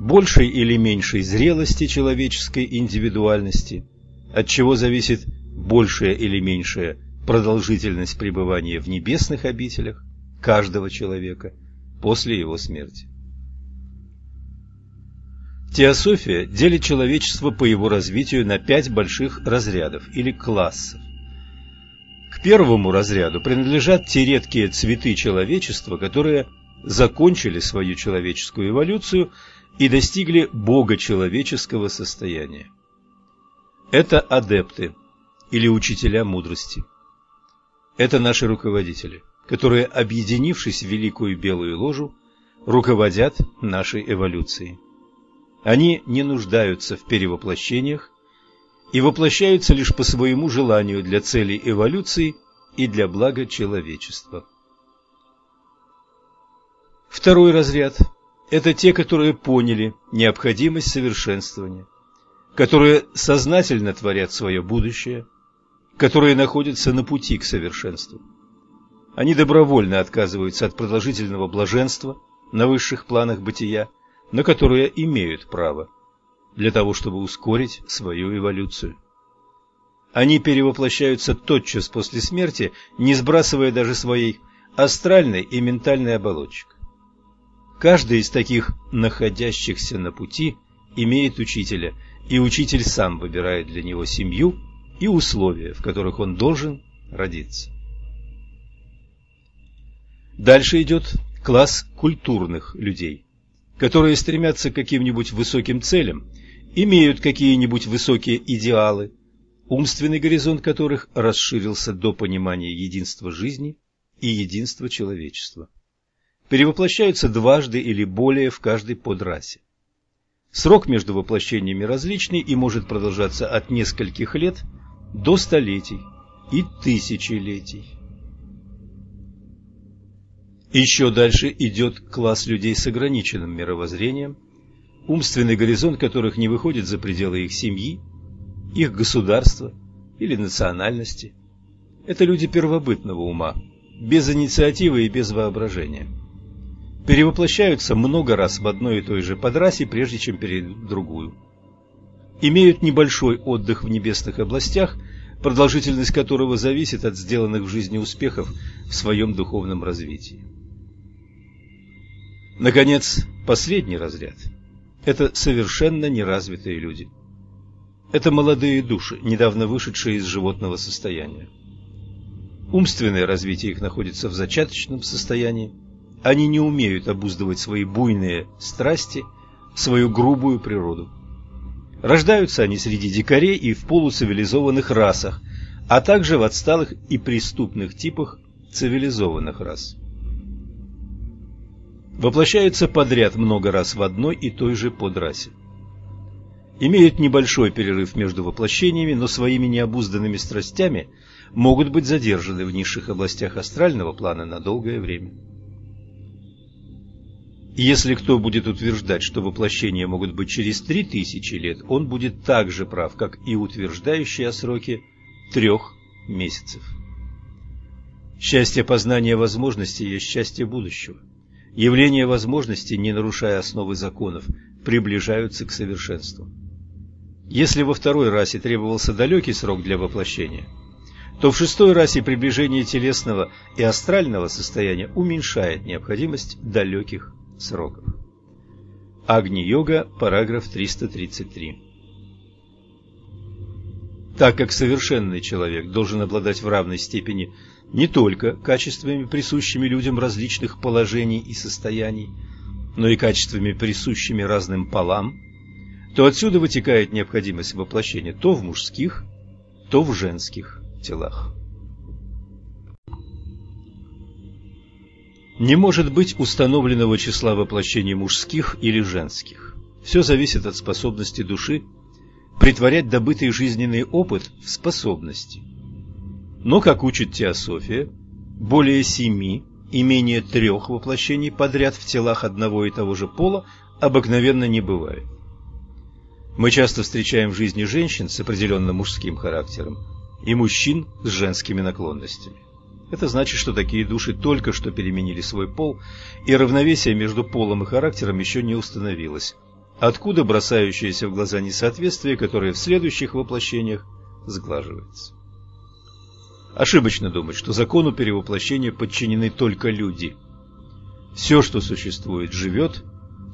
большей или меньшей зрелости человеческой индивидуальности, от чего зависит большая или меньшая продолжительность пребывания в небесных обителях каждого человека после его смерти. Теософия делит человечество по его развитию на пять больших разрядов или классов. К первому разряду принадлежат те редкие цветы человечества, которые закончили свою человеческую эволюцию и достигли богочеловеческого состояния. Это адепты или учителя мудрости. Это наши руководители, которые, объединившись в великую белую ложу, руководят нашей эволюцией. Они не нуждаются в перевоплощениях и воплощаются лишь по своему желанию для целей эволюции и для блага человечества. Второй разряд – это те, которые поняли необходимость совершенствования, которые сознательно творят свое будущее, которые находятся на пути к совершенству. Они добровольно отказываются от продолжительного блаженства на высших планах бытия, на которое имеют право, для того, чтобы ускорить свою эволюцию. Они перевоплощаются тотчас после смерти, не сбрасывая даже своей астральной и ментальной оболочек. Каждый из таких находящихся на пути имеет учителя, и учитель сам выбирает для него семью и условия, в которых он должен родиться. Дальше идет класс культурных людей, которые стремятся к каким-нибудь высоким целям, имеют какие-нибудь высокие идеалы, умственный горизонт которых расширился до понимания единства жизни и единства человечества. Перевоплощаются дважды или более в каждой подрасе. Срок между воплощениями различный и может продолжаться от нескольких лет до столетий и тысячелетий. Еще дальше идет класс людей с ограниченным мировоззрением, умственный горизонт которых не выходит за пределы их семьи, их государства или национальности. Это люди первобытного ума, без инициативы и без воображения. Перевоплощаются много раз в одной и той же подрасе, прежде чем перейдут в другую. Имеют небольшой отдых в небесных областях, продолжительность которого зависит от сделанных в жизни успехов в своем духовном развитии. Наконец, последний разряд – это совершенно неразвитые люди. Это молодые души, недавно вышедшие из животного состояния. Умственное развитие их находится в зачаточном состоянии. Они не умеют обуздывать свои буйные страсти, свою грубую природу. Рождаются они среди дикарей и в полуцивилизованных расах, а также в отсталых и преступных типах цивилизованных рас воплощаются подряд много раз в одной и той же подрасе. Имеют небольшой перерыв между воплощениями, но своими необузданными страстями могут быть задержаны в низших областях астрального плана на долгое время. Если кто будет утверждать, что воплощения могут быть через три тысячи лет, он будет так же прав, как и утверждающий о сроке трех месяцев. Счастье познания возможностей есть счастье будущего. Явления возможностей, не нарушая основы законов, приближаются к совершенству. Если во второй расе требовался далекий срок для воплощения, то в шестой расе приближение телесного и астрального состояния уменьшает необходимость далеких сроков. Агни-йога, параграф 333. Так как совершенный человек должен обладать в равной степени не только качествами, присущими людям различных положений и состояний, но и качествами, присущими разным полам, то отсюда вытекает необходимость воплощения то в мужских, то в женских телах. Не может быть установленного числа воплощений мужских или женских. Все зависит от способности души притворять добытый жизненный опыт в способности. Но, как учит теософия, более семи и менее трех воплощений подряд в телах одного и того же пола обыкновенно не бывает. Мы часто встречаем в жизни женщин с определенным мужским характером и мужчин с женскими наклонностями. Это значит, что такие души только что переменили свой пол, и равновесие между полом и характером еще не установилось. Откуда бросающееся в глаза несоответствие, которое в следующих воплощениях сглаживается. Ошибочно думать, что закону перевоплощения подчинены только люди. Все, что существует, живет,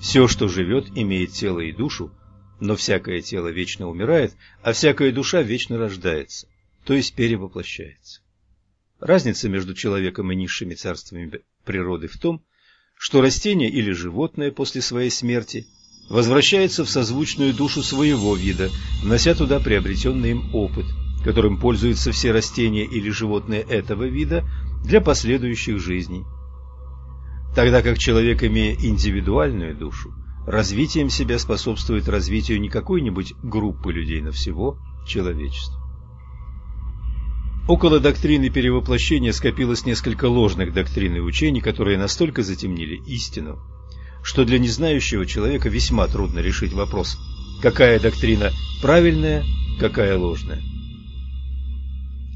все, что живет, имеет тело и душу, но всякое тело вечно умирает, а всякая душа вечно рождается, то есть перевоплощается. Разница между человеком и низшими царствами природы в том, что растение или животное после своей смерти возвращается в созвучную душу своего вида, внося туда приобретенный им опыт, которым пользуются все растения или животные этого вида для последующих жизней. Тогда как человек, имея индивидуальную душу, развитием себя способствует развитию не какой-нибудь группы людей, но всего человечества. Около доктрины перевоплощения скопилось несколько ложных доктрин и учений, которые настолько затемнили истину, что для незнающего человека весьма трудно решить вопрос, какая доктрина правильная, какая ложная.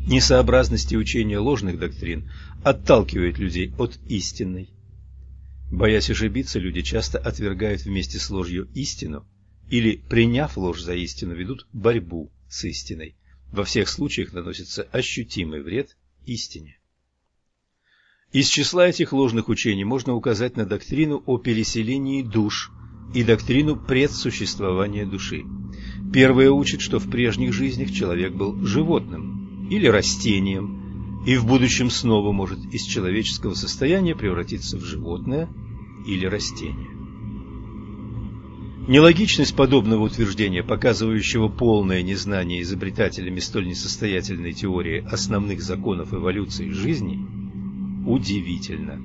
Несообразности учения ложных доктрин отталкивают людей от истинной. Боясь ошибиться, люди часто отвергают вместе с ложью истину или, приняв ложь за истину, ведут борьбу с истиной. Во всех случаях наносится ощутимый вред истине. Из числа этих ложных учений можно указать на доктрину о переселении душ и доктрину предсуществования души. Первая учит, что в прежних жизнях человек был животным или растением, и в будущем снова может из человеческого состояния превратиться в животное или растение. Нелогичность подобного утверждения, показывающего полное незнание изобретателями столь несостоятельной теории основных законов эволюции жизни, удивительна.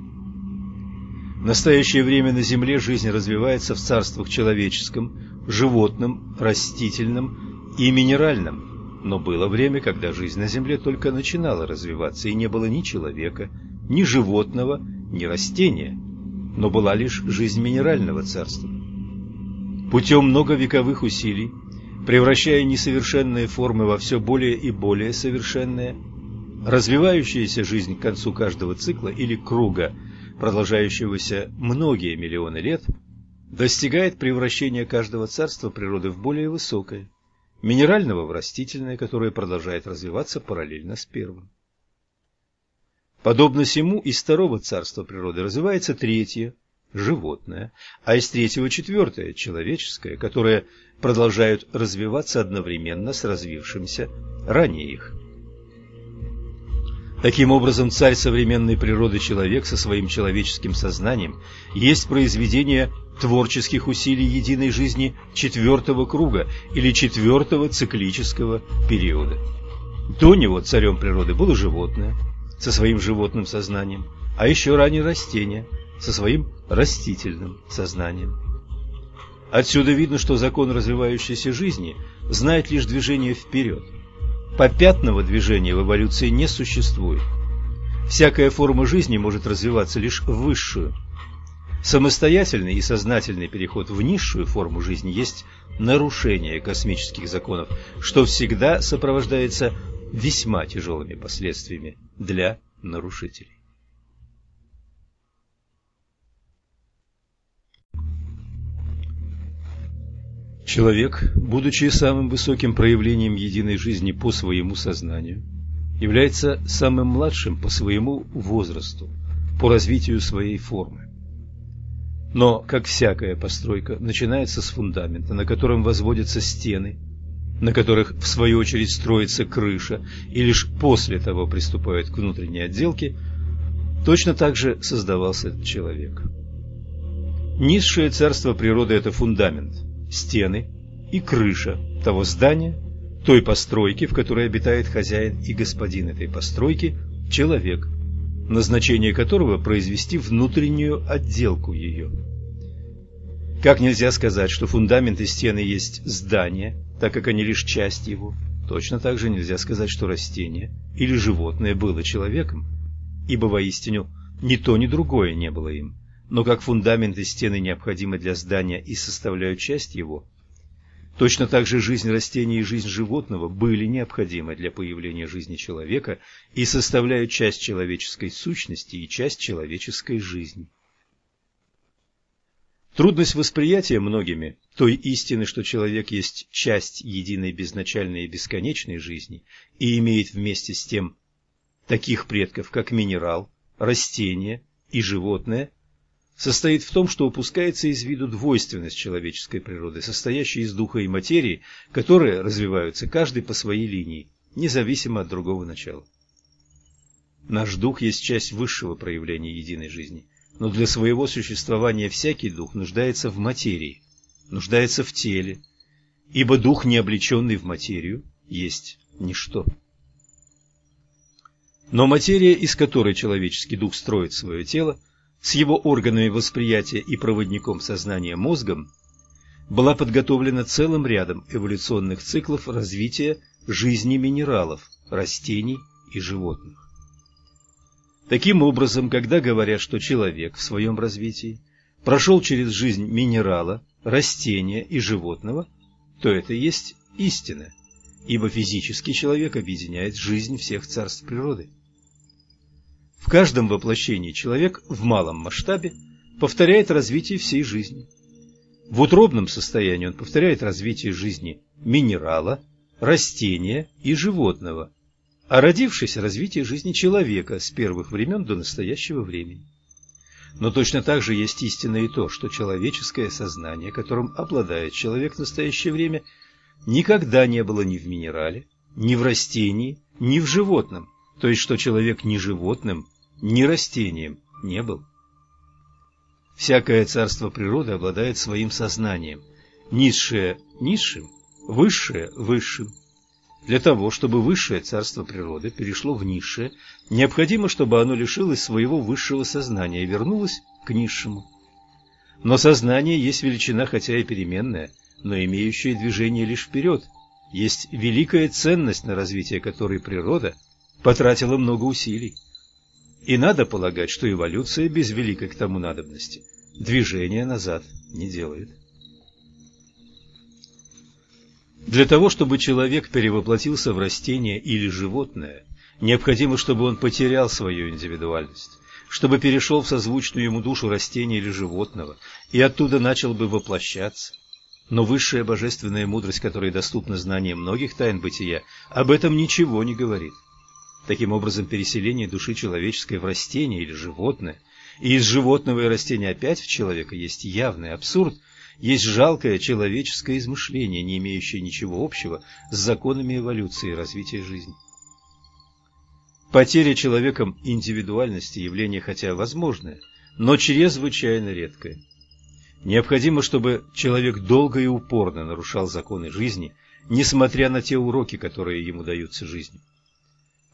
В настоящее время на Земле жизнь развивается в царствах человеческом, животном, растительном и минеральном, но было время, когда жизнь на Земле только начинала развиваться, и не было ни человека, ни животного, ни растения, но была лишь жизнь минерального царства. Путем многовековых усилий, превращая несовершенные формы во все более и более совершенные, развивающаяся жизнь к концу каждого цикла или круга, продолжающегося многие миллионы лет, достигает превращения каждого царства природы в более высокое, минерального в растительное, которое продолжает развиваться параллельно с первым. Подобно сему из второго царства природы развивается третье, животное, а из третьего четвертое, человеческое, которое продолжают развиваться одновременно с развившимся ранее их. Таким образом, царь современной природы человек со своим человеческим сознанием есть произведение творческих усилий единой жизни четвертого круга или четвертого циклического периода. До него царем природы было животное со своим животным сознанием, а еще ранее растение со своим растительным сознанием. Отсюда видно, что закон развивающейся жизни знает лишь движение вперед. Попятного движения в эволюции не существует. Всякая форма жизни может развиваться лишь в высшую, Самостоятельный и сознательный переход в низшую форму жизни есть нарушение космических законов, что всегда сопровождается весьма тяжелыми последствиями для нарушителей. Человек, будучи самым высоким проявлением единой жизни по своему сознанию, является самым младшим по своему возрасту, по развитию своей формы. Но, как всякая постройка, начинается с фундамента, на котором возводятся стены, на которых, в свою очередь, строится крыша, и лишь после того приступают к внутренней отделке, точно так же создавался этот человек. Низшее царство природы – это фундамент, стены и крыша того здания, той постройки, в которой обитает хозяин и господин этой постройки – человек. Назначение которого произвести внутреннюю отделку ее. Как нельзя сказать, что фундамент и стены есть здание, так как они лишь часть его, точно так же нельзя сказать, что растение или животное было человеком, ибо воистину ни то, ни другое не было им. Но как фундамент и стены необходимы для здания и составляют часть его, Точно так же жизнь растения и жизнь животного были необходимы для появления жизни человека и составляют часть человеческой сущности и часть человеческой жизни. Трудность восприятия многими той истины, что человек есть часть единой безначальной и бесконечной жизни и имеет вместе с тем таких предков, как минерал, растение и животное, состоит в том, что упускается из виду двойственность человеческой природы, состоящей из духа и материи, которые развиваются каждый по своей линии, независимо от другого начала. Наш дух есть часть высшего проявления единой жизни, но для своего существования всякий дух нуждается в материи, нуждается в теле, ибо дух, не облеченный в материю, есть ничто. Но материя, из которой человеческий дух строит свое тело, с его органами восприятия и проводником сознания мозгом была подготовлена целым рядом эволюционных циклов развития жизни минералов, растений и животных. Таким образом, когда говорят, что человек в своем развитии прошел через жизнь минерала, растения и животного, то это есть истина, ибо физический человек объединяет жизнь всех царств природы. В каждом воплощении человек в малом масштабе повторяет развитие всей жизни. В утробном состоянии он повторяет развитие жизни минерала, растения и животного, а родившись – развитие жизни человека с первых времен до настоящего времени. Но точно так же есть истина и то, что человеческое сознание, которым обладает человек в настоящее время, никогда не было ни в минерале, ни в растении, ни в животном, то есть что человек ни животным, ни растением не был. Всякое царство природы обладает своим сознанием, низшее – низшим, высшее – высшим. Для того, чтобы высшее царство природы перешло в низшее, необходимо, чтобы оно лишилось своего высшего сознания и вернулось к низшему. Но сознание есть величина, хотя и переменная, но имеющая движение лишь вперед. Есть великая ценность, на развитие которой природа потратила много усилий. И надо полагать, что эволюция без великой к тому надобности движения назад не делает. Для того, чтобы человек перевоплотился в растение или животное, необходимо, чтобы он потерял свою индивидуальность, чтобы перешел в созвучную ему душу растения или животного и оттуда начал бы воплощаться. Но высшая божественная мудрость, которая доступна знаниям многих тайн бытия, об этом ничего не говорит. Таким образом, переселение души человеческой в растение или животное, и из животного и растения опять в человека есть явный абсурд, есть жалкое человеческое измышление, не имеющее ничего общего с законами эволюции и развития жизни. Потеря человеком индивидуальности – явление хотя возможное, но чрезвычайно редкое. Необходимо, чтобы человек долго и упорно нарушал законы жизни, несмотря на те уроки, которые ему даются жизнью.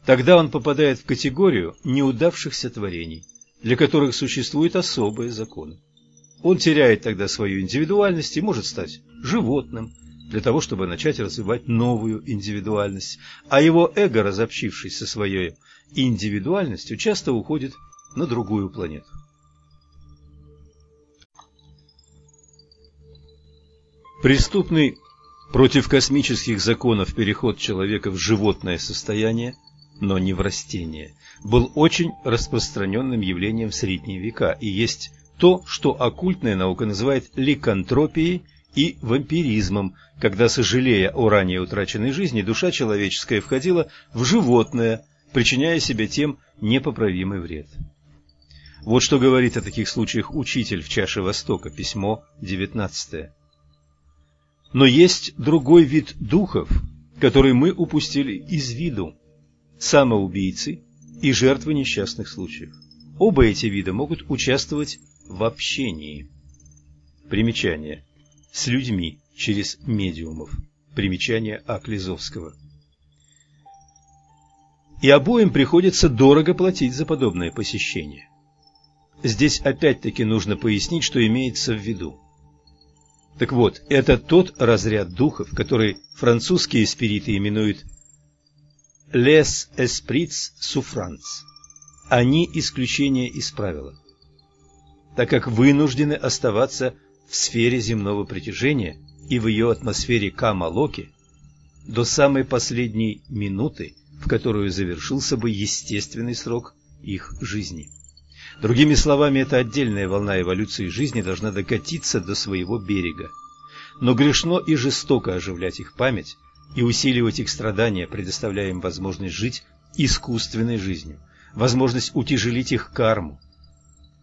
Тогда он попадает в категорию неудавшихся творений, для которых существуют особые законы. Он теряет тогда свою индивидуальность и может стать животным, для того, чтобы начать развивать новую индивидуальность, а его эго, разобщившись со своей индивидуальностью, часто уходит на другую планету. Преступный против космических законов переход человека в животное состояние но не в растение, был очень распространенным явлением в средние века и есть то, что оккультная наука называет ликантропией и вампиризмом, когда, сожалея о ранее утраченной жизни, душа человеческая входила в животное, причиняя себе тем непоправимый вред. Вот что говорит о таких случаях учитель в чаше Востока, письмо 19. Но есть другой вид духов, который мы упустили из виду самоубийцы и жертвы несчастных случаев. Оба эти вида могут участвовать в общении. Примечание. С людьми через медиумов. Примечание А. и обоим приходится дорого платить за подобное посещение. Здесь опять-таки нужно пояснить, что имеется в виду. Так вот, это тот разряд духов, который французские спириты именуют «les esprits souffrants». Они исключение из правила, так как вынуждены оставаться в сфере земного притяжения и в ее атмосфере Кама-Локи до самой последней минуты, в которую завершился бы естественный срок их жизни. Другими словами, эта отдельная волна эволюции жизни должна докатиться до своего берега. Но грешно и жестоко оживлять их память и усиливать их страдания, предоставляя им возможность жить искусственной жизнью, возможность утяжелить их карму,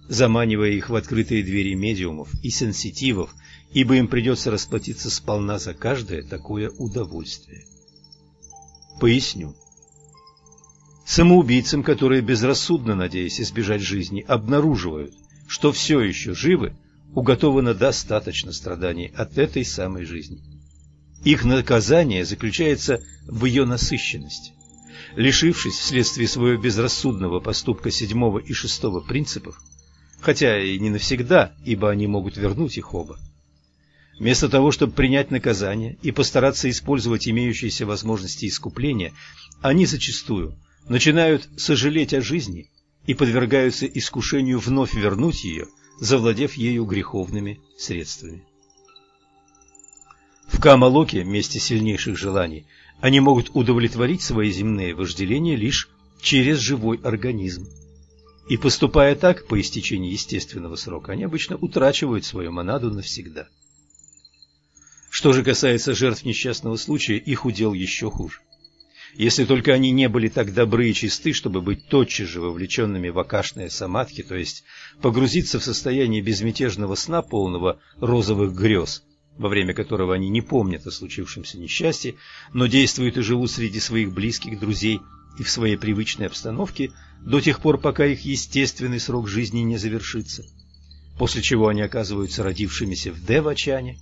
заманивая их в открытые двери медиумов и сенситивов, ибо им придется расплатиться сполна за каждое такое удовольствие. Поясню. Самоубийцам, которые безрассудно, надеясь избежать жизни, обнаруживают, что все еще живы, уготовано достаточно страданий от этой самой жизни. Их наказание заключается в ее насыщенности. Лишившись вследствие своего безрассудного поступка седьмого и шестого принципов, хотя и не навсегда, ибо они могут вернуть их оба, вместо того, чтобы принять наказание и постараться использовать имеющиеся возможности искупления, они зачастую – начинают сожалеть о жизни и подвергаются искушению вновь вернуть ее, завладев ею греховными средствами. В Камалоке, месте сильнейших желаний, они могут удовлетворить свои земные вожделения лишь через живой организм. И поступая так, по истечении естественного срока, они обычно утрачивают свою монаду навсегда. Что же касается жертв несчастного случая, их удел еще хуже если только они не были так добры и чисты, чтобы быть тотчас же вовлеченными в акашные самадхи, то есть погрузиться в состояние безмятежного сна, полного розовых грез, во время которого они не помнят о случившемся несчастье, но действуют и живут среди своих близких, друзей и в своей привычной обстановке до тех пор, пока их естественный срок жизни не завершится, после чего они оказываются родившимися в Девачане,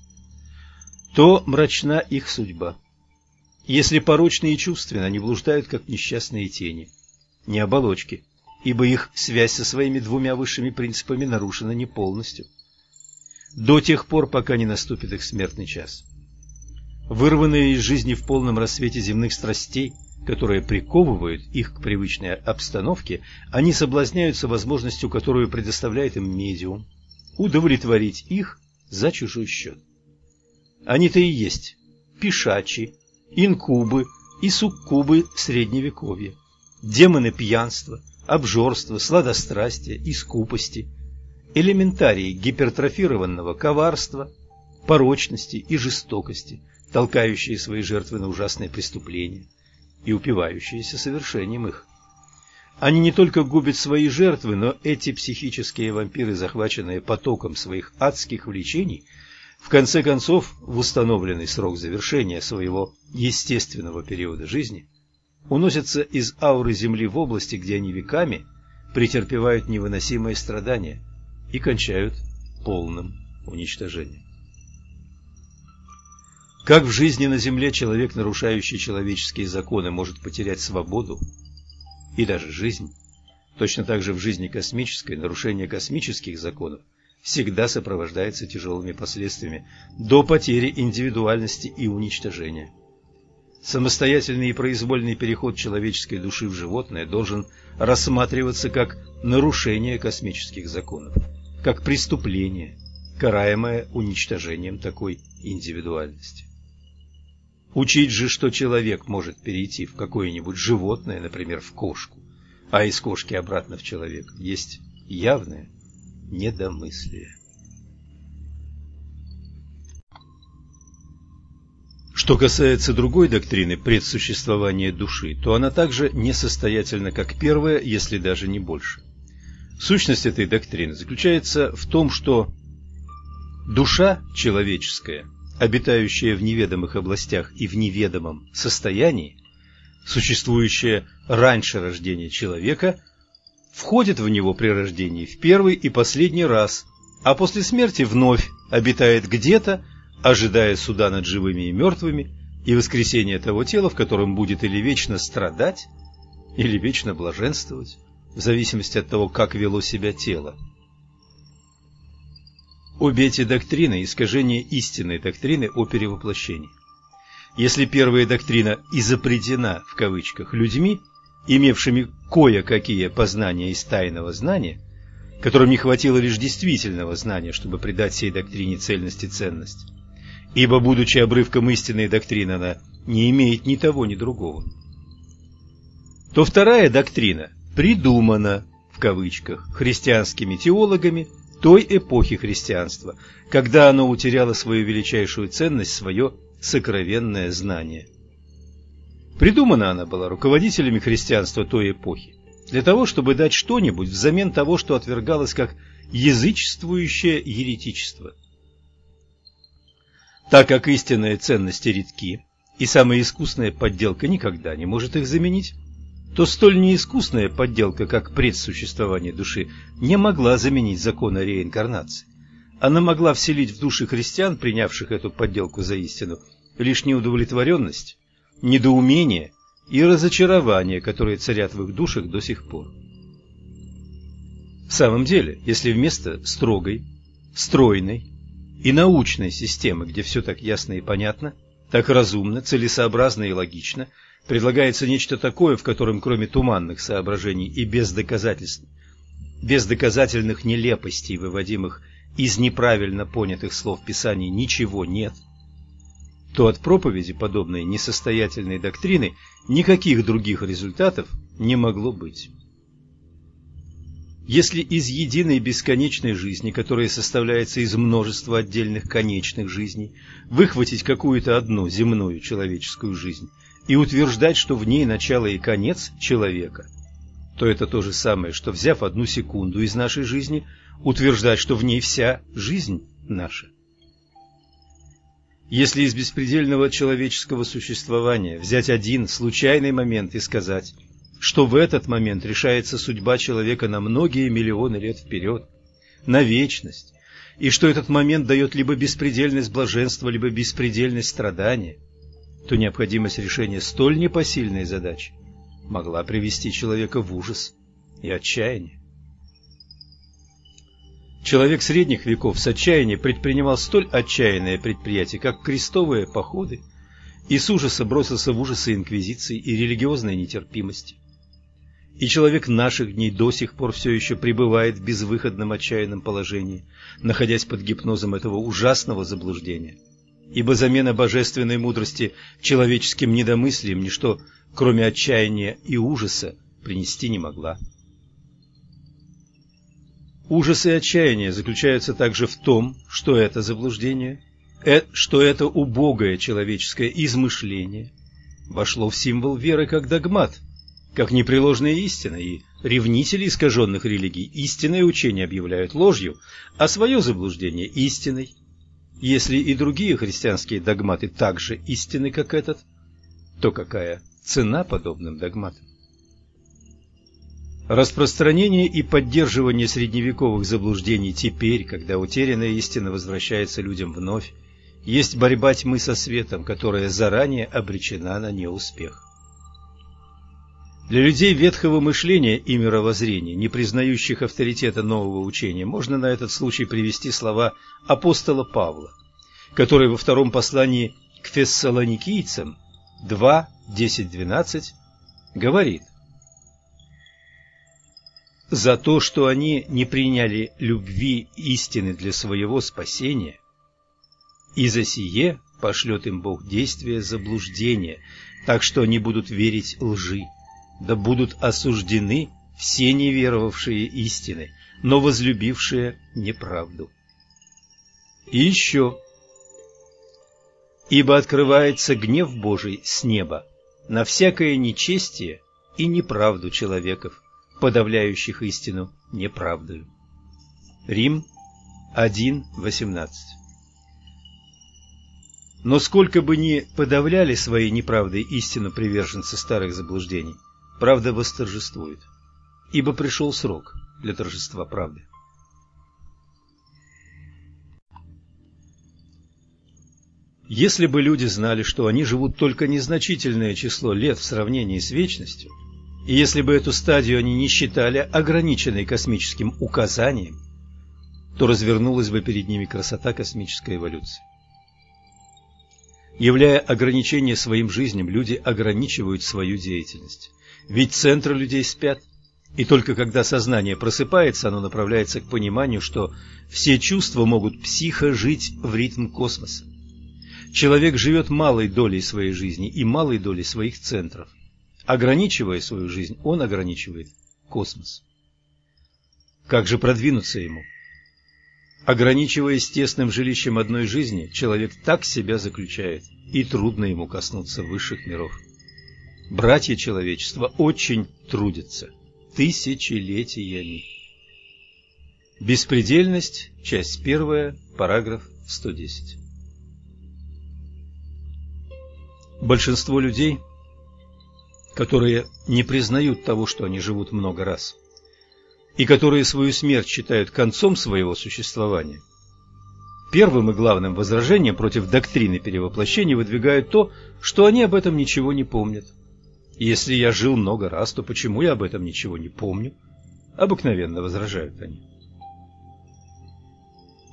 то мрачна их судьба. Если порочные чувства, они блуждают, как несчастные тени, не оболочки, ибо их связь со своими двумя высшими принципами нарушена не полностью. До тех пор, пока не наступит их смертный час. Вырванные из жизни в полном рассвете земных страстей, которые приковывают их к привычной обстановке, они соблазняются возможностью, которую предоставляет им медиум, удовлетворить их за чужой счет. Они-то и есть пишачи, инкубы и суккубы средневековья, демоны пьянства, обжорства, сладострастия и скупости, элементарии гипертрофированного коварства, порочности и жестокости, толкающие свои жертвы на ужасные преступления и упивающиеся совершением их. Они не только губят свои жертвы, но эти психические вампиры, захваченные потоком своих адских влечений – в конце концов, в установленный срок завершения своего естественного периода жизни, уносятся из ауры Земли в области, где они веками претерпевают невыносимые страдания и кончают полным уничтожением. Как в жизни на Земле человек, нарушающий человеческие законы, может потерять свободу и даже жизнь, точно так же в жизни космической нарушение космических законов – всегда сопровождается тяжелыми последствиями до потери индивидуальности и уничтожения. Самостоятельный и произвольный переход человеческой души в животное должен рассматриваться как нарушение космических законов, как преступление, караемое уничтожением такой индивидуальности. Учить же, что человек может перейти в какое-нибудь животное, например, в кошку, а из кошки обратно в человека, есть явное недомыслие. Что касается другой доктрины предсуществования души, то она также несостоятельна, как первая, если даже не больше. Сущность этой доктрины заключается в том, что душа человеческая, обитающая в неведомых областях и в неведомом состоянии, существующая раньше рождения человека, входит в него при рождении в первый и последний раз, а после смерти вновь обитает где-то, ожидая суда над живыми и мертвыми и воскресения того тела, в котором будет или вечно страдать, или вечно блаженствовать, в зависимости от того, как вело себя тело. Обе эти доктрины – искажение истинной доктрины о перевоплощении. Если первая доктрина «изопретена» в кавычках людьми, имевшими кое-какие познания из тайного знания, которым не хватило лишь действительного знания, чтобы придать всей доктрине цельность и ценность, ибо, будучи обрывком истинной доктрины, она не имеет ни того, ни другого, то вторая доктрина «придумана» в кавычках христианскими теологами – той эпохи христианства, когда оно утеряло свою величайшую ценность, свое сокровенное знание. Придумана она была руководителями христианства той эпохи для того, чтобы дать что-нибудь взамен того, что отвергалось как язычествующее еретичество. Так как истинные ценности редки, и самая искусная подделка никогда не может их заменить, то столь неискусная подделка, как предсуществование души, не могла заменить закона реинкарнации. Она могла вселить в души христиан, принявших эту подделку за истину, лишь неудовлетворенность, недоумение и разочарование, которые царят в их душах до сих пор. В самом деле, если вместо строгой, стройной и научной системы, где все так ясно и понятно, так разумно, целесообразно и логично – предлагается нечто такое, в котором кроме туманных соображений и без доказательств, без доказательных нелепостей, выводимых из неправильно понятых слов Писания, ничего нет, то от проповеди подобной несостоятельной доктрины никаких других результатов не могло быть. Если из единой бесконечной жизни, которая составляется из множества отдельных конечных жизней, выхватить какую-то одну земную человеческую жизнь и утверждать, что в ней начало и конец человека, то это то же самое, что, взяв одну секунду из нашей жизни, утверждать, что в ней вся жизнь наша. Если из беспредельного человеческого существования взять один случайный момент и сказать, что в этот момент решается судьба человека на многие миллионы лет вперед, на вечность, и что этот момент дает либо беспредельность блаженства, либо беспредельность страдания – то необходимость решения столь непосильной задачи могла привести человека в ужас и отчаяние. Человек средних веков с отчаянием предпринимал столь отчаянное предприятие, как крестовые походы, и с ужаса бросился в ужасы инквизиции и религиозной нетерпимости. И человек наших дней до сих пор все еще пребывает в безвыходном отчаянном положении, находясь под гипнозом этого ужасного заблуждения – ибо замена божественной мудрости человеческим недомыслием ничто, кроме отчаяния и ужаса, принести не могла. Ужас и отчаяние заключаются также в том, что это заблуждение, э, что это убогое человеческое измышление вошло в символ веры как догмат, как непреложная истина, и ревнители искаженных религий истинное учение объявляют ложью, а свое заблуждение истиной. Если и другие христианские догматы так же истинны, как этот, то какая цена подобным догматам? Распространение и поддерживание средневековых заблуждений теперь, когда утерянная истина возвращается людям вновь, есть борьба тьмы со светом, которая заранее обречена на неуспех. Для людей ветхого мышления и мировоззрения, не признающих авторитета нового учения, можно на этот случай привести слова апостола Павла, который во втором послании к фессалоникийцам 2.10.12 говорит «За то, что они не приняли любви истины для своего спасения, и за сие пошлет им Бог действие заблуждения, так что они будут верить лжи» да будут осуждены все неверовавшие истины, но возлюбившие неправду. И еще. Ибо открывается гнев Божий с неба на всякое нечестие и неправду человеков, подавляющих истину неправдою. Рим 1.18 Но сколько бы ни подавляли своей неправдой истину приверженцы старых заблуждений, правда восторжествует, ибо пришел срок для торжества правды. Если бы люди знали, что они живут только незначительное число лет в сравнении с вечностью, И если бы эту стадию они не считали ограниченной космическим указанием, то развернулась бы перед ними красота космической эволюции. Являя ограничения своим жизням, люди ограничивают свою деятельность. Ведь центры людей спят, и только когда сознание просыпается, оно направляется к пониманию, что все чувства могут психо жить в ритм космоса. Человек живет малой долей своей жизни и малой долей своих центров. Ограничивая свою жизнь, он ограничивает космос. Как же продвинуться ему? Ограничиваясь тесным жилищем одной жизни, человек так себя заключает, и трудно ему коснуться высших миров. Братья человечества очень трудятся, тысячелетиями. Беспредельность, часть первая, параграф 110. Большинство людей, которые не признают того, что они живут много раз – и которые свою смерть считают концом своего существования, первым и главным возражением против доктрины перевоплощения выдвигают то, что они об этом ничего не помнят. Если я жил много раз, то почему я об этом ничего не помню? Обыкновенно возражают они.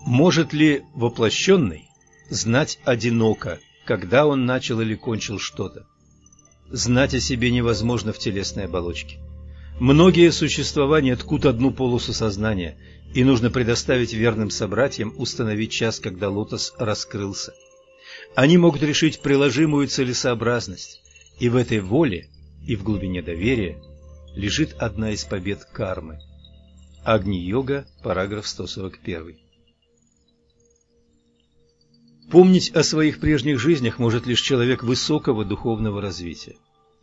Может ли воплощенный знать одиноко, когда он начал или кончил что-то? Знать о себе невозможно в телесной оболочке. Многие существования ткут одну полосу сознания, и нужно предоставить верным собратьям установить час, когда лотос раскрылся. Они могут решить приложимую целесообразность, и в этой воле и в глубине доверия лежит одна из побед кармы. Агни-йога, параграф 141. Помнить о своих прежних жизнях может лишь человек высокого духовного развития.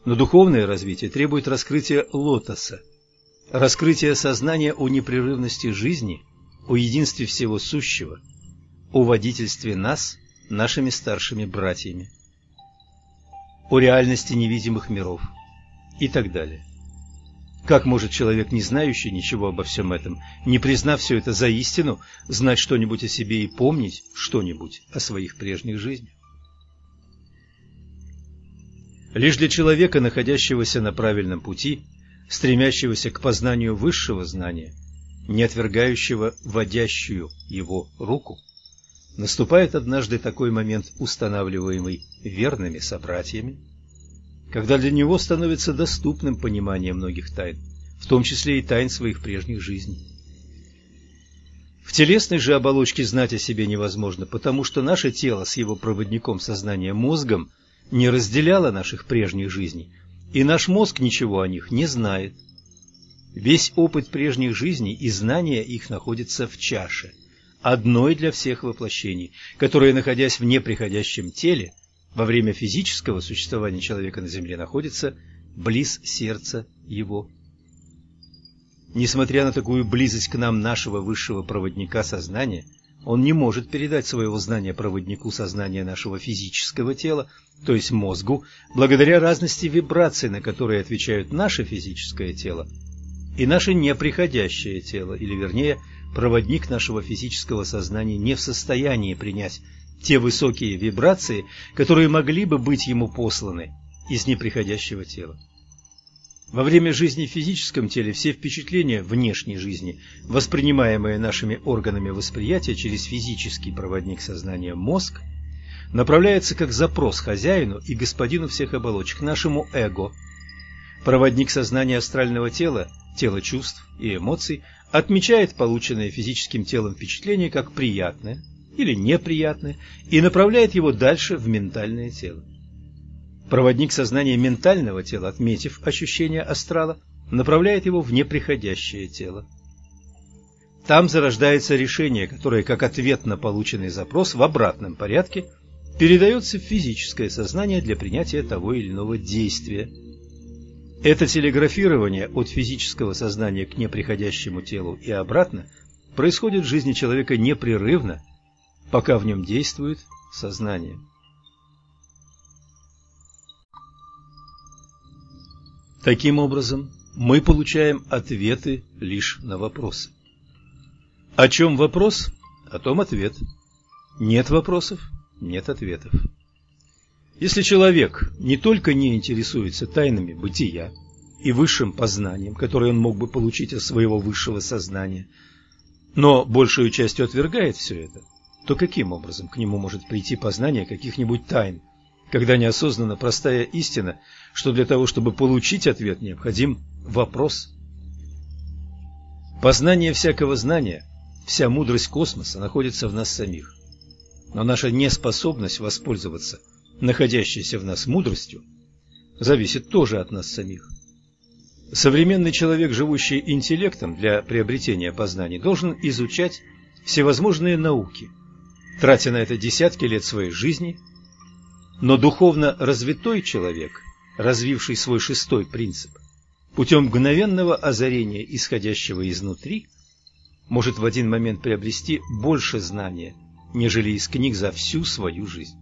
Но духовное развитие требует раскрытия лотоса, раскрытия сознания о непрерывности жизни, о единстве всего сущего, о водительстве нас, нашими старшими братьями, о реальности невидимых миров и так далее. Как может человек, не знающий ничего обо всем этом, не признав все это за истину, знать что-нибудь о себе и помнить что-нибудь о своих прежних жизнях? Лишь для человека, находящегося на правильном пути, стремящегося к познанию высшего знания, не отвергающего водящую его руку, наступает однажды такой момент, устанавливаемый верными собратьями, когда для него становится доступным понимание многих тайн, в том числе и тайн своих прежних жизней. В телесной же оболочке знать о себе невозможно, потому что наше тело с его проводником сознания мозгом – не разделяла наших прежних жизней, и наш мозг ничего о них не знает. Весь опыт прежних жизней и знания их находятся в чаше, одной для всех воплощений, которая, находясь в неприходящем теле, во время физического существования человека на земле находится близ сердца его. Несмотря на такую близость к нам нашего высшего проводника сознания, он не может передать своего знания проводнику сознания нашего физического тела, то есть мозгу, благодаря разности вибраций, на которые отвечают наше физическое тело и наше неприходящее тело, или вернее, проводник нашего физического сознания не в состоянии принять те высокие вибрации, которые могли бы быть ему посланы из неприходящего тела. Во время жизни в физическом теле все впечатления внешней жизни, воспринимаемые нашими органами восприятия через физический проводник сознания мозг, направляются как запрос хозяину и господину всех оболочек, нашему эго. Проводник сознания астрального тела, тело чувств и эмоций, отмечает полученное физическим телом впечатление как приятное или неприятное и направляет его дальше в ментальное тело. Проводник сознания ментального тела, отметив ощущение астрала, направляет его в неприходящее тело. Там зарождается решение, которое, как ответ на полученный запрос, в обратном порядке передается в физическое сознание для принятия того или иного действия. Это телеграфирование от физического сознания к неприходящему телу и обратно происходит в жизни человека непрерывно, пока в нем действует сознание. Таким образом, мы получаем ответы лишь на вопросы. О чем вопрос, о том ответ. Нет вопросов, нет ответов. Если человек не только не интересуется тайнами бытия и высшим познанием, которое он мог бы получить от своего высшего сознания, но большую частью отвергает все это, то каким образом к нему может прийти познание каких-нибудь тайн, когда неосознанно простая истина, что для того, чтобы получить ответ, необходим вопрос? Познание всякого знания, вся мудрость космоса находится в нас самих. Но наша неспособность воспользоваться находящейся в нас мудростью зависит тоже от нас самих. Современный человек, живущий интеллектом для приобретения познаний, должен изучать всевозможные науки, тратя на это десятки лет своей жизни, но духовно развитой человек, развивший свой шестой принцип, путем мгновенного озарения, исходящего изнутри, может в один момент приобрести больше знания, нежели из книг за всю свою жизнь.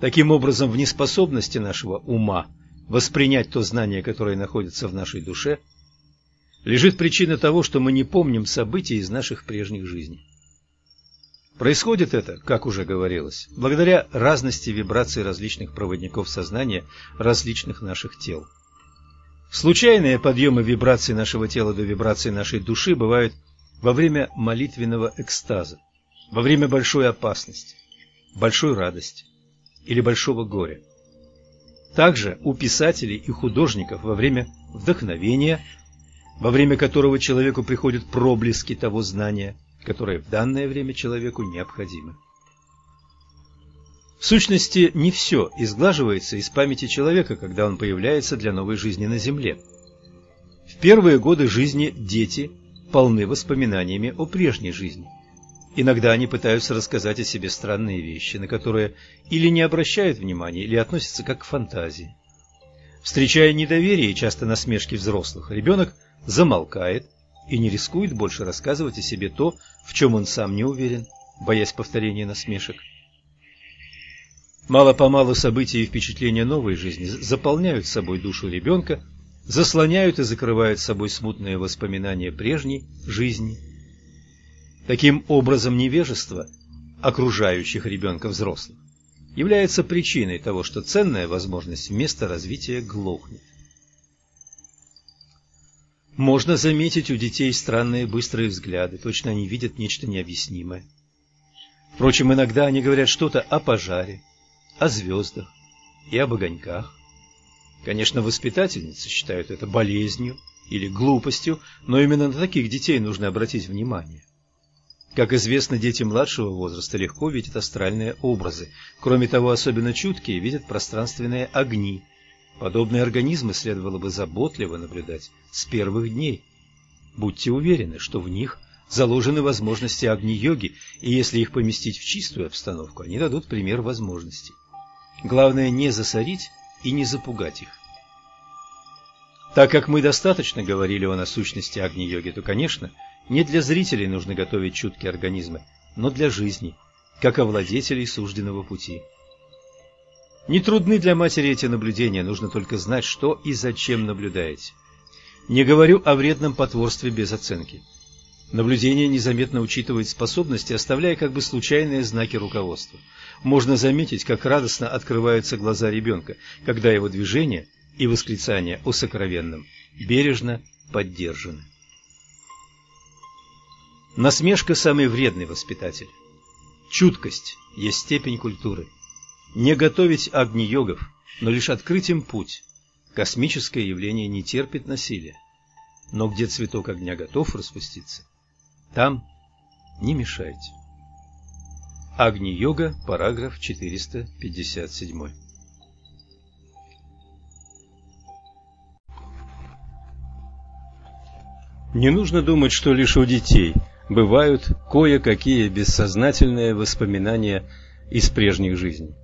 Таким образом, в неспособности нашего ума – воспринять то знание, которое находится в нашей душе, лежит причина того, что мы не помним события из наших прежних жизней. Происходит это, как уже говорилось, благодаря разности вибраций различных проводников сознания различных наших тел. Случайные подъемы вибраций нашего тела до вибраций нашей души бывают во время молитвенного экстаза, во время большой опасности, большой радости или большого горя. Также у писателей и художников во время вдохновения, во время которого человеку приходят проблески того знания, которое в данное время человеку необходимо. В сущности, не все изглаживается из памяти человека, когда он появляется для новой жизни на Земле. В первые годы жизни дети полны воспоминаниями о прежней жизни. Иногда они пытаются рассказать о себе странные вещи, на которые или не обращают внимания, или относятся как к фантазии. Встречая недоверие и часто насмешки взрослых, ребенок замолкает и не рискует больше рассказывать о себе то, в чем он сам не уверен, боясь повторения насмешек. Мало-помалу события и впечатления новой жизни заполняют собой душу ребенка, заслоняют и закрывают собой смутные воспоминания прежней жизни Таким образом, невежество окружающих ребенка взрослых является причиной того, что ценная возможность вместо развития глохнет. Можно заметить у детей странные быстрые взгляды, точно они видят нечто необъяснимое. Впрочем, иногда они говорят что-то о пожаре, о звездах и об огоньках. Конечно, воспитательницы считают это болезнью или глупостью, но именно на таких детей нужно обратить внимание. Как известно, дети младшего возраста легко видят астральные образы. Кроме того, особенно чуткие видят пространственные огни. Подобные организмы следовало бы заботливо наблюдать с первых дней. Будьте уверены, что в них заложены возможности огни-йоги, и если их поместить в чистую обстановку, они дадут пример возможностей. Главное не засорить и не запугать их. Так как мы достаточно говорили о насущности Агни-йоги, то, конечно, не для зрителей нужно готовить чуткие организмы, но для жизни, как овладетелей сужденного пути. Не трудны для матери эти наблюдения, нужно только знать, что и зачем наблюдаете. Не говорю о вредном потворстве без оценки. Наблюдение незаметно учитывает способности, оставляя как бы случайные знаки руководства. Можно заметить, как радостно открываются глаза ребенка, когда его движения и восклицания о сокровенном бережно поддержаны. Насмешка – самый вредный воспитатель. Чуткость есть степень культуры. Не готовить огни-йогов, но лишь открыть им путь. Космическое явление не терпит насилия. Но где цветок огня готов распуститься, там не мешайте. Агни-йога, параграф 457. Не нужно думать, что лишь у детей – бывают кое-какие бессознательные воспоминания из прежних жизней.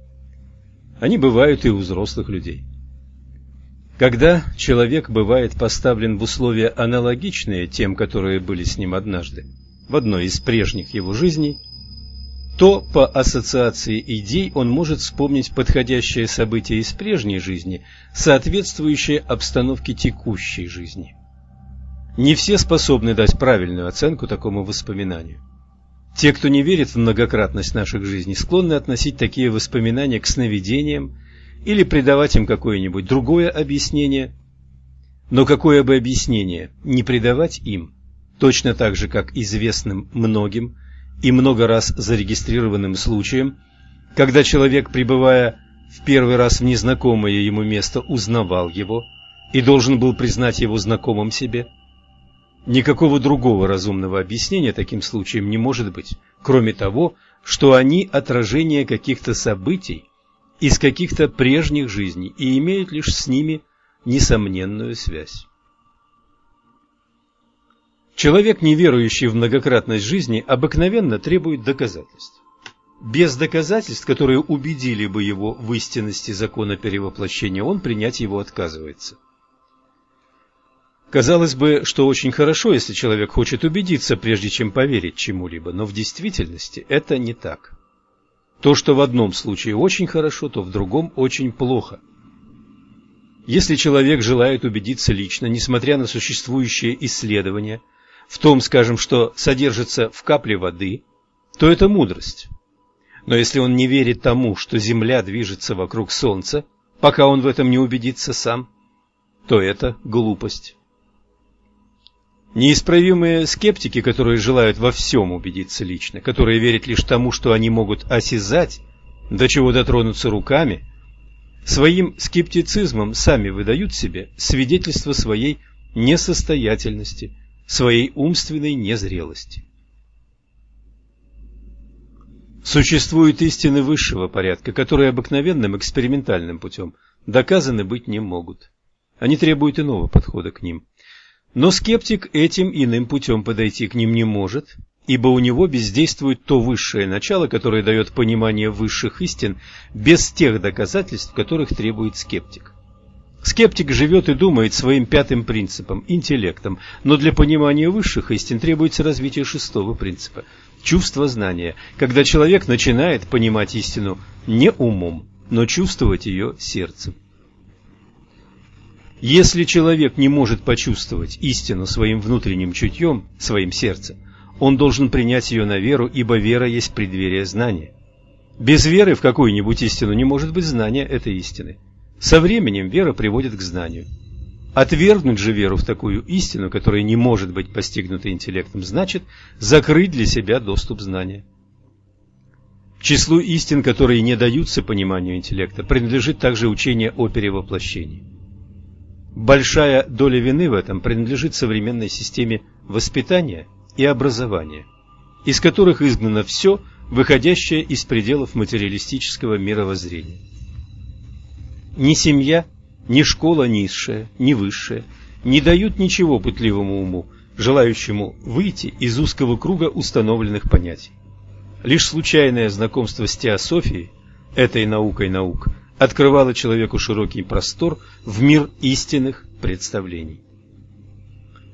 Они бывают и у взрослых людей. Когда человек бывает поставлен в условия аналогичные тем, которые были с ним однажды, в одной из прежних его жизней, то по ассоциации идей он может вспомнить подходящее событие из прежней жизни, соответствующее обстановке текущей жизни. Не все способны дать правильную оценку такому воспоминанию. Те, кто не верит в многократность наших жизней, склонны относить такие воспоминания к сновидениям или придавать им какое-нибудь другое объяснение, Но какое бы объяснение не придавать им, точно так же, как известным многим и много раз зарегистрированным случаям, когда человек, пребывая в первый раз в незнакомое ему место, узнавал его и должен был признать его знакомым себе, никакого другого разумного объяснения таким случаям не может быть, кроме того, что они отражение каких-то событий из каких-то прежних жизней и имеют лишь с ними несомненную связь. Человек, не верующий в многократность жизни, обыкновенно требует доказательств. Без доказательств, которые убедили бы его в истинности закона перевоплощения, он принять его отказывается. Казалось бы, что очень хорошо, если человек хочет убедиться, прежде чем поверить чему-либо, но в действительности это не так. То, что в одном случае очень хорошо, то в другом очень плохо – если человек желает убедиться лично, несмотря на существующие исследования, в том, скажем, что содержится в капле воды, то это мудрость. Но если он не верит тому, что Земля движется вокруг Солнца, пока он в этом не убедится сам, то это глупость. Неисправимые скептики, которые желают во всем убедиться лично, которые верят лишь тому, что они могут осязать, до чего дотронуться руками – Своим скептицизмом сами выдают себе свидетельство своей несостоятельности, своей умственной незрелости. Существуют истины высшего порядка, которые обыкновенным экспериментальным путем доказаны быть не могут. Они требуют иного подхода к ним. Но скептик этим иным путем подойти к ним не может, ибо у него бездействует то высшее начало, которое дает понимание высших истин без тех доказательств, которых требует скептик. Скептик живет и думает своим пятым принципом, интеллектом, но для понимания высших истин требуется развитие шестого принципа – чувство знания, когда человек начинает понимать истину не умом, но чувствовать ее сердцем. Если человек не может почувствовать истину своим внутренним чутьем, своим сердцем, он должен принять ее на веру, ибо вера есть преддверие знания. Без веры в какую-нибудь истину не может быть знания этой истины. Со временем вера приводит к знанию. Отвергнуть же веру в такую истину, которая не может быть постигнута интеллектом, значит закрыть для себя доступ знания. К числу истин, которые не даются пониманию интеллекта, принадлежит также учение о перевоплощении. Большая доля вины в этом принадлежит современной системе воспитания и образования, из которых изгнано все, выходящее из пределов материалистического мировоззрения. Ни семья, ни школа низшая, ни высшая не дают ничего пытливому уму, желающему выйти из узкого круга установленных понятий. Лишь случайное знакомство с теософией, этой наукой наук, открывало человеку широкий простор в мир истинных представлений.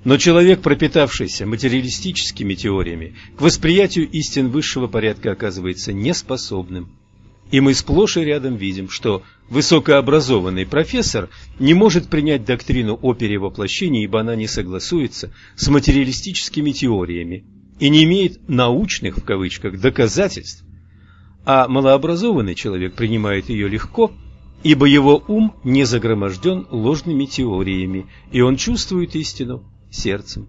Но человек, пропитавшийся материалистическими теориями, к восприятию истин высшего порядка оказывается неспособным. И мы сплошь и рядом видим, что высокообразованный профессор не может принять доктрину о перевоплощении, ибо она не согласуется с материалистическими теориями и не имеет «научных» в кавычках доказательств, а малообразованный человек принимает ее легко, ибо его ум не загроможден ложными теориями, и он чувствует истину сердцем.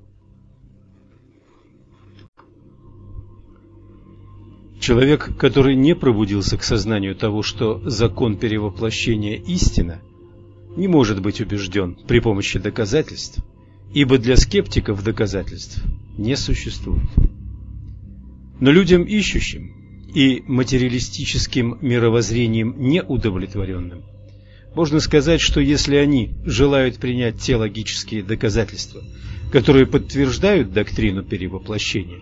Человек, который не пробудился к сознанию того, что закон перевоплощения истина, не может быть убежден при помощи доказательств, ибо для скептиков доказательств не существует. Но людям ищущим и материалистическим мировоззрением неудовлетворенным можно сказать, что если они желают принять те логические доказательства, которые подтверждают доктрину перевоплощения,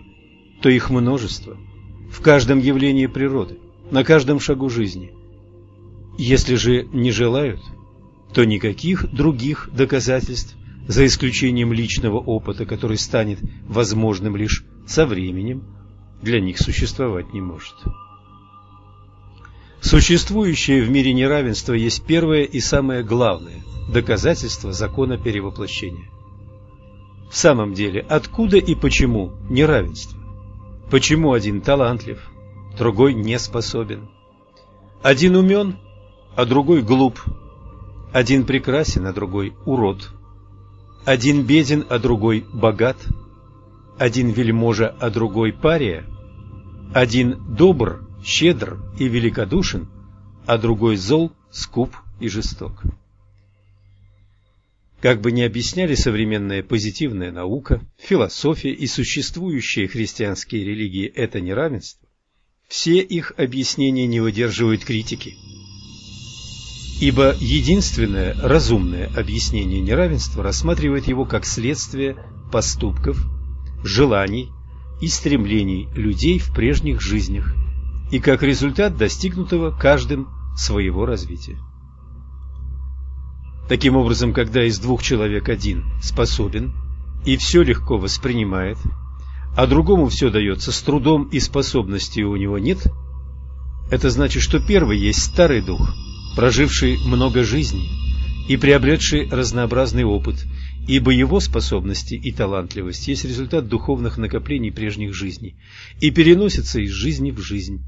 то их множество в каждом явлении природы, на каждом шагу жизни. Если же не желают, то никаких других доказательств, за исключением личного опыта, который станет возможным лишь со временем, для них существовать не может. Существующее в мире неравенство есть первое и самое главное доказательство закона перевоплощения. В самом деле, откуда и почему неравенство? Почему один талантлив, другой не способен? Один умен, а другой глуп. Один прекрасен, а другой урод. один беден, а другой богат, один вельможа, а другой пария, один добр, щедр и великодушен, а другой зол, скуп и жесток. Как бы ни объясняли современная позитивная наука, философия и существующие христианские религии это неравенство, все их объяснения не выдерживают критики. Ибо единственное разумное объяснение неравенства рассматривает его как следствие поступков, желаний и стремлений людей в прежних жизнях и как результат достигнутого каждым своего развития. Таким образом, когда из двух человек один способен и все легко воспринимает, а другому все дается с трудом и способностей у него нет, это значит, что первый есть старый дух, проживший много жизней и приобретший разнообразный опыт, ибо его способности и талантливость есть результат духовных накоплений прежних жизней и переносится из жизни в жизнь.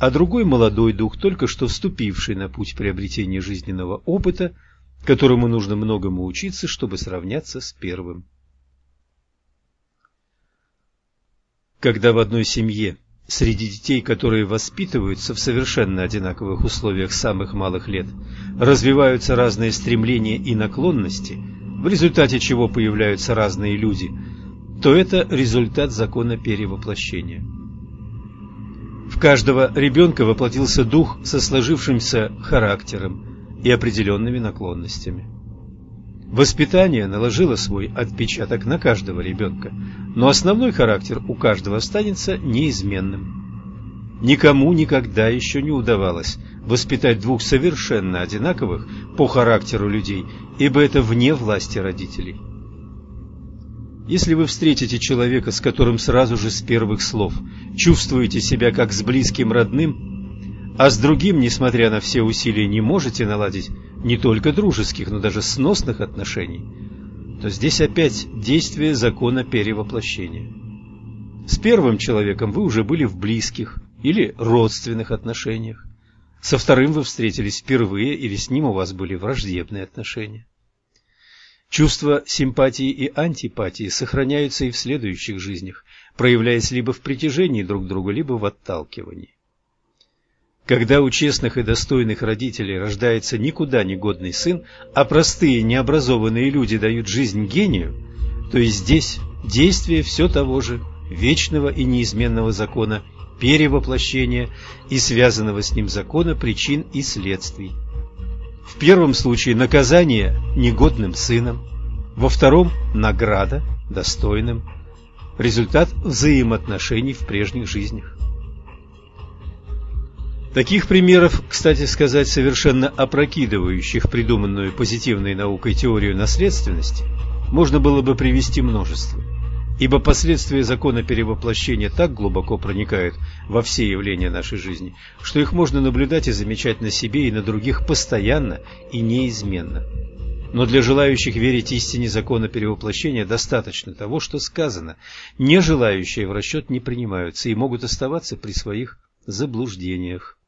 А другой молодой дух, только что вступивший на путь приобретения жизненного опыта – которому нужно многому учиться, чтобы сравняться с первым. Когда в одной семье среди детей, которые воспитываются в совершенно одинаковых условиях самых малых лет, развиваются разные стремления и наклонности, в результате чего появляются разные люди, то это результат закона перевоплощения. В каждого ребенка воплотился дух со сложившимся характером, и определенными наклонностями. Воспитание наложило свой отпечаток на каждого ребенка, но основной характер у каждого останется неизменным. Никому никогда еще не удавалось воспитать двух совершенно одинаковых по характеру людей, ибо это вне власти родителей. Если вы встретите человека, с которым сразу же с первых слов чувствуете себя как с близким родным, а с другим, несмотря на все усилия, не можете наладить не только дружеских, но даже сносных отношений, то здесь опять действие закона перевоплощения. С первым человеком вы уже были в близких или родственных отношениях. Со вторым вы встретились впервые или с ним у вас были враждебные отношения. Чувства симпатии и антипатии сохраняются и в следующих жизнях, проявляясь либо в притяжении друг к другу, либо в отталкивании. Когда у честных и достойных родителей рождается никуда не годный сын, а простые необразованные люди дают жизнь гению, то и здесь действие все того же вечного и неизменного закона перевоплощения и связанного с ним закона причин и следствий. В первом случае наказание негодным сыном, во втором – награда достойным, результат взаимоотношений в прежних жизнях. Таких примеров, кстати сказать, совершенно опрокидывающих придуманную позитивной наукой теорию наследственности, можно было бы привести множество. Ибо последствия закона перевоплощения так глубоко проникают во все явления нашей жизни, что их можно наблюдать и замечать на себе и на других постоянно и неизменно. Но для желающих верить истине закона перевоплощения достаточно того, что сказано. Не желающие в расчет не принимаются и могут оставаться при своих заблуждениях.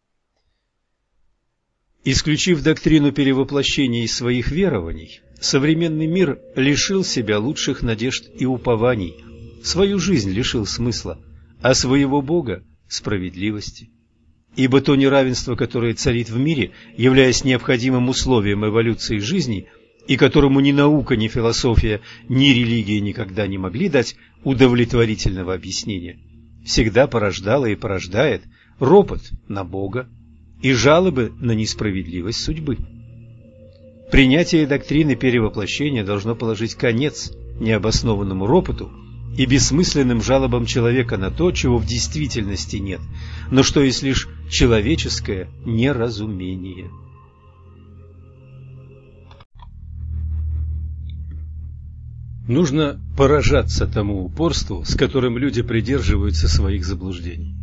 Исключив доктрину перевоплощения из своих верований, современный мир лишил себя лучших надежд и упований, свою жизнь лишил смысла, а своего Бога – справедливости. Ибо то неравенство, которое царит в мире, являясь необходимым условием эволюции жизни, и которому ни наука, ни философия, ни религия никогда не могли дать удовлетворительного объяснения, всегда порождало и порождает ропот на Бога, и жалобы на несправедливость судьбы. Принятие доктрины перевоплощения должно положить конец необоснованному ропоту и бессмысленным жалобам человека на то, чего в действительности нет, но что есть лишь человеческое неразумение. Нужно поражаться тому упорству, с которым люди придерживаются своих заблуждений.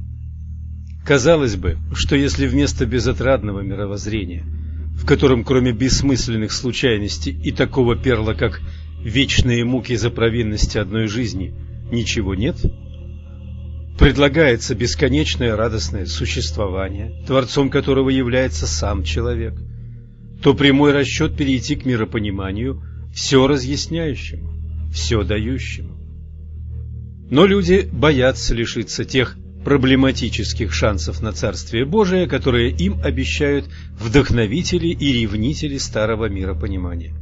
Казалось бы, что если вместо безотрадного мировоззрения, в котором кроме бессмысленных случайностей и такого перла, как вечные муки за провинности одной жизни, ничего нет, предлагается бесконечное радостное существование, творцом которого является сам человек, то прямой расчет перейти к миропониманию все разъясняющему, все дающему. Но люди боятся лишиться тех проблематических шансов на Царствие Божие, которые им обещают вдохновители и ревнители старого мира понимания.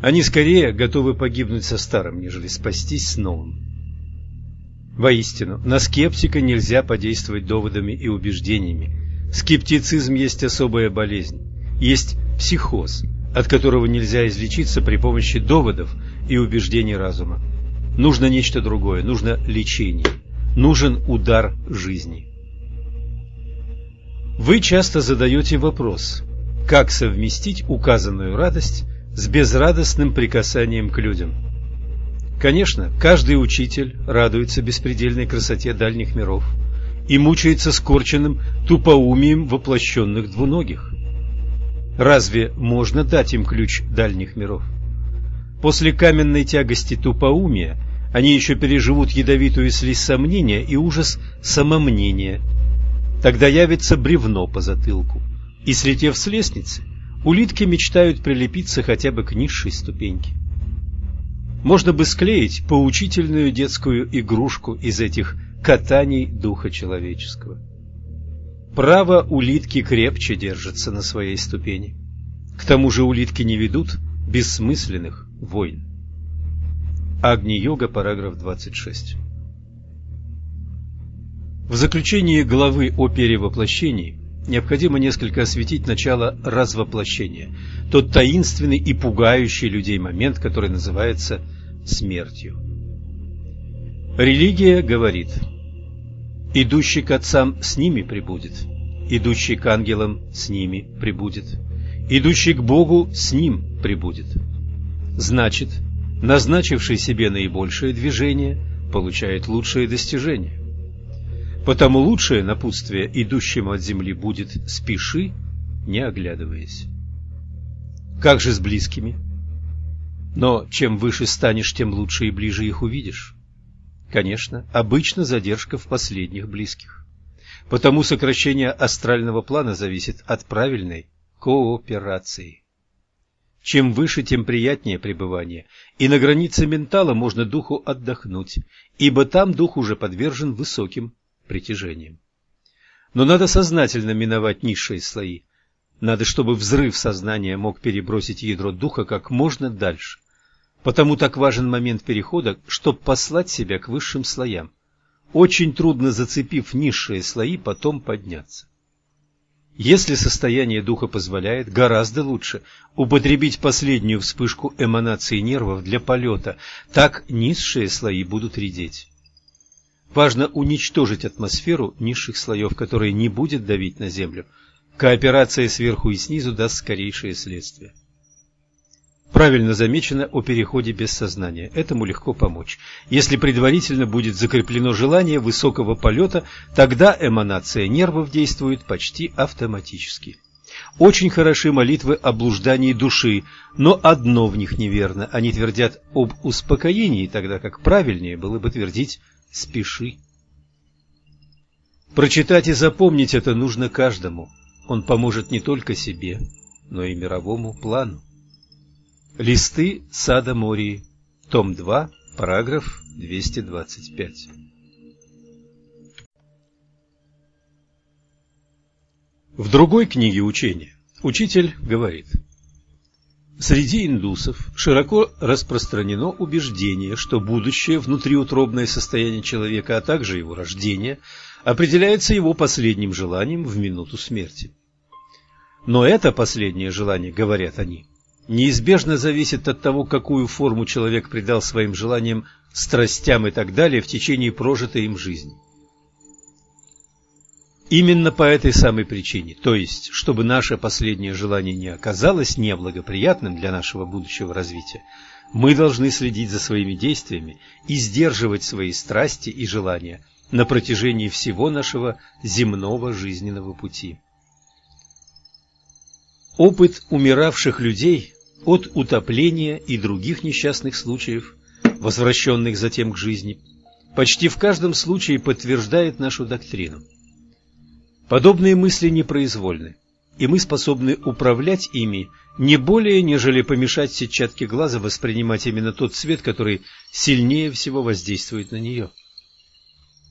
Они скорее готовы погибнуть со старым, нежели спастись с новым. Воистину, на скептика нельзя подействовать доводами и убеждениями. Скептицизм есть особая болезнь, есть психоз, от которого нельзя излечиться при помощи доводов и убеждений разума. Нужно нечто другое, нужно лечение, нужен удар жизни. Вы часто задаете вопрос, как совместить указанную радость с безрадостным прикасанием к людям. Конечно, каждый учитель радуется беспредельной красоте дальних миров и мучается скорченным тупоумием воплощенных двуногих. Разве можно дать им ключ дальних миров? После каменной тягости тупоумия они еще переживут ядовитую слизь сомнения и ужас самомнения. Тогда явится бревно по затылку, и, слетев с лестницы, улитки мечтают прилепиться хотя бы к низшей ступеньке. Можно бы склеить поучительную детскую игрушку из этих катаний духа человеческого. Право улитки крепче держится на своей ступени. К тому же улитки не ведут бессмысленных войн. Агни-йога, параграф 26. В заключении главы о перевоплощении необходимо несколько осветить начало развоплощения, тот таинственный и пугающий людей момент, который называется смертью. Религия говорит – Идущий к отцам с ними прибудет, идущий к ангелам с ними прибудет, идущий к Богу с ним прибудет. Значит, назначивший себе наибольшее движение получает лучшие достижения. Потому лучшее напутствие идущему от земли будет «спеши, не оглядываясь». Как же с близкими? Но чем выше станешь, тем лучше и ближе их увидишь. Конечно, обычно задержка в последних близких. Потому сокращение астрального плана зависит от правильной кооперации. Чем выше, тем приятнее пребывание, и на границе ментала можно духу отдохнуть, ибо там дух уже подвержен высоким притяжениям. Но надо сознательно миновать низшие слои. Надо, чтобы взрыв сознания мог перебросить ядро духа как можно дальше. Потому так важен момент перехода, чтобы послать себя к высшим слоям. Очень трудно, зацепив низшие слои, потом подняться. Если состояние духа позволяет, гораздо лучше употребить последнюю вспышку эманации нервов для полета, так низшие слои будут редеть. Важно уничтожить атмосферу низших слоев, которая не будет давить на Землю. Кооперация сверху и снизу даст скорейшее следствие. Правильно замечено о переходе без сознания. Этому легко помочь. Если предварительно будет закреплено желание высокого полета, тогда эманация нервов действует почти автоматически. Очень хороши молитвы о блуждании души, но одно в них неверно. Они твердят об успокоении, тогда как правильнее было бы твердить «спеши». Прочитать и запомнить это нужно каждому. Он поможет не только себе, но и мировому плану. Листы сада Мории. Том 2, параграф 225. В другой книге учения учитель говорит, Среди индусов широко распространено убеждение, что будущее внутриутробное состояние человека, а также его рождение, определяется его последним желанием в минуту смерти. Но это последнее желание, говорят они, неизбежно зависит от того, какую форму человек придал своим желаниям, страстям и так далее в течение прожитой им жизни. Именно по этой самой причине, то есть, чтобы наше последнее желание не оказалось неблагоприятным для нашего будущего развития, мы должны следить за своими действиями и сдерживать свои страсти и желания на протяжении всего нашего земного жизненного пути. Опыт умиравших людей от утопления и других несчастных случаев, возвращенных затем к жизни, почти в каждом случае подтверждает нашу доктрину. Подобные мысли непроизвольны. и мы способны управлять ими не более, нежели помешать сетчатке глаза воспринимать именно тот свет, который сильнее всего воздействует на нее.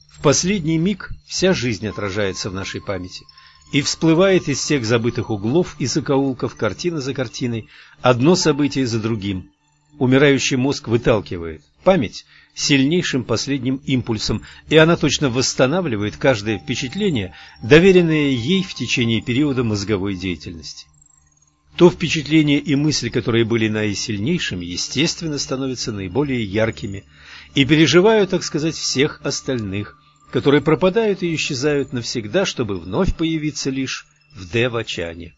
В последний миг вся жизнь отражается в нашей памяти и всплывает из всех забытых углов и закоулков картина за картиной, одно событие за другим. Умирающий мозг выталкивает память сильнейшим последним импульсом, и она точно восстанавливает каждое впечатление, доверенное ей в течение периода мозговой деятельности. То впечатление и мысли, которые были наисильнейшими, естественно, становятся наиболее яркими и переживают, так сказать, всех остальных, которые пропадают и исчезают навсегда, чтобы вновь появиться лишь в Девачане.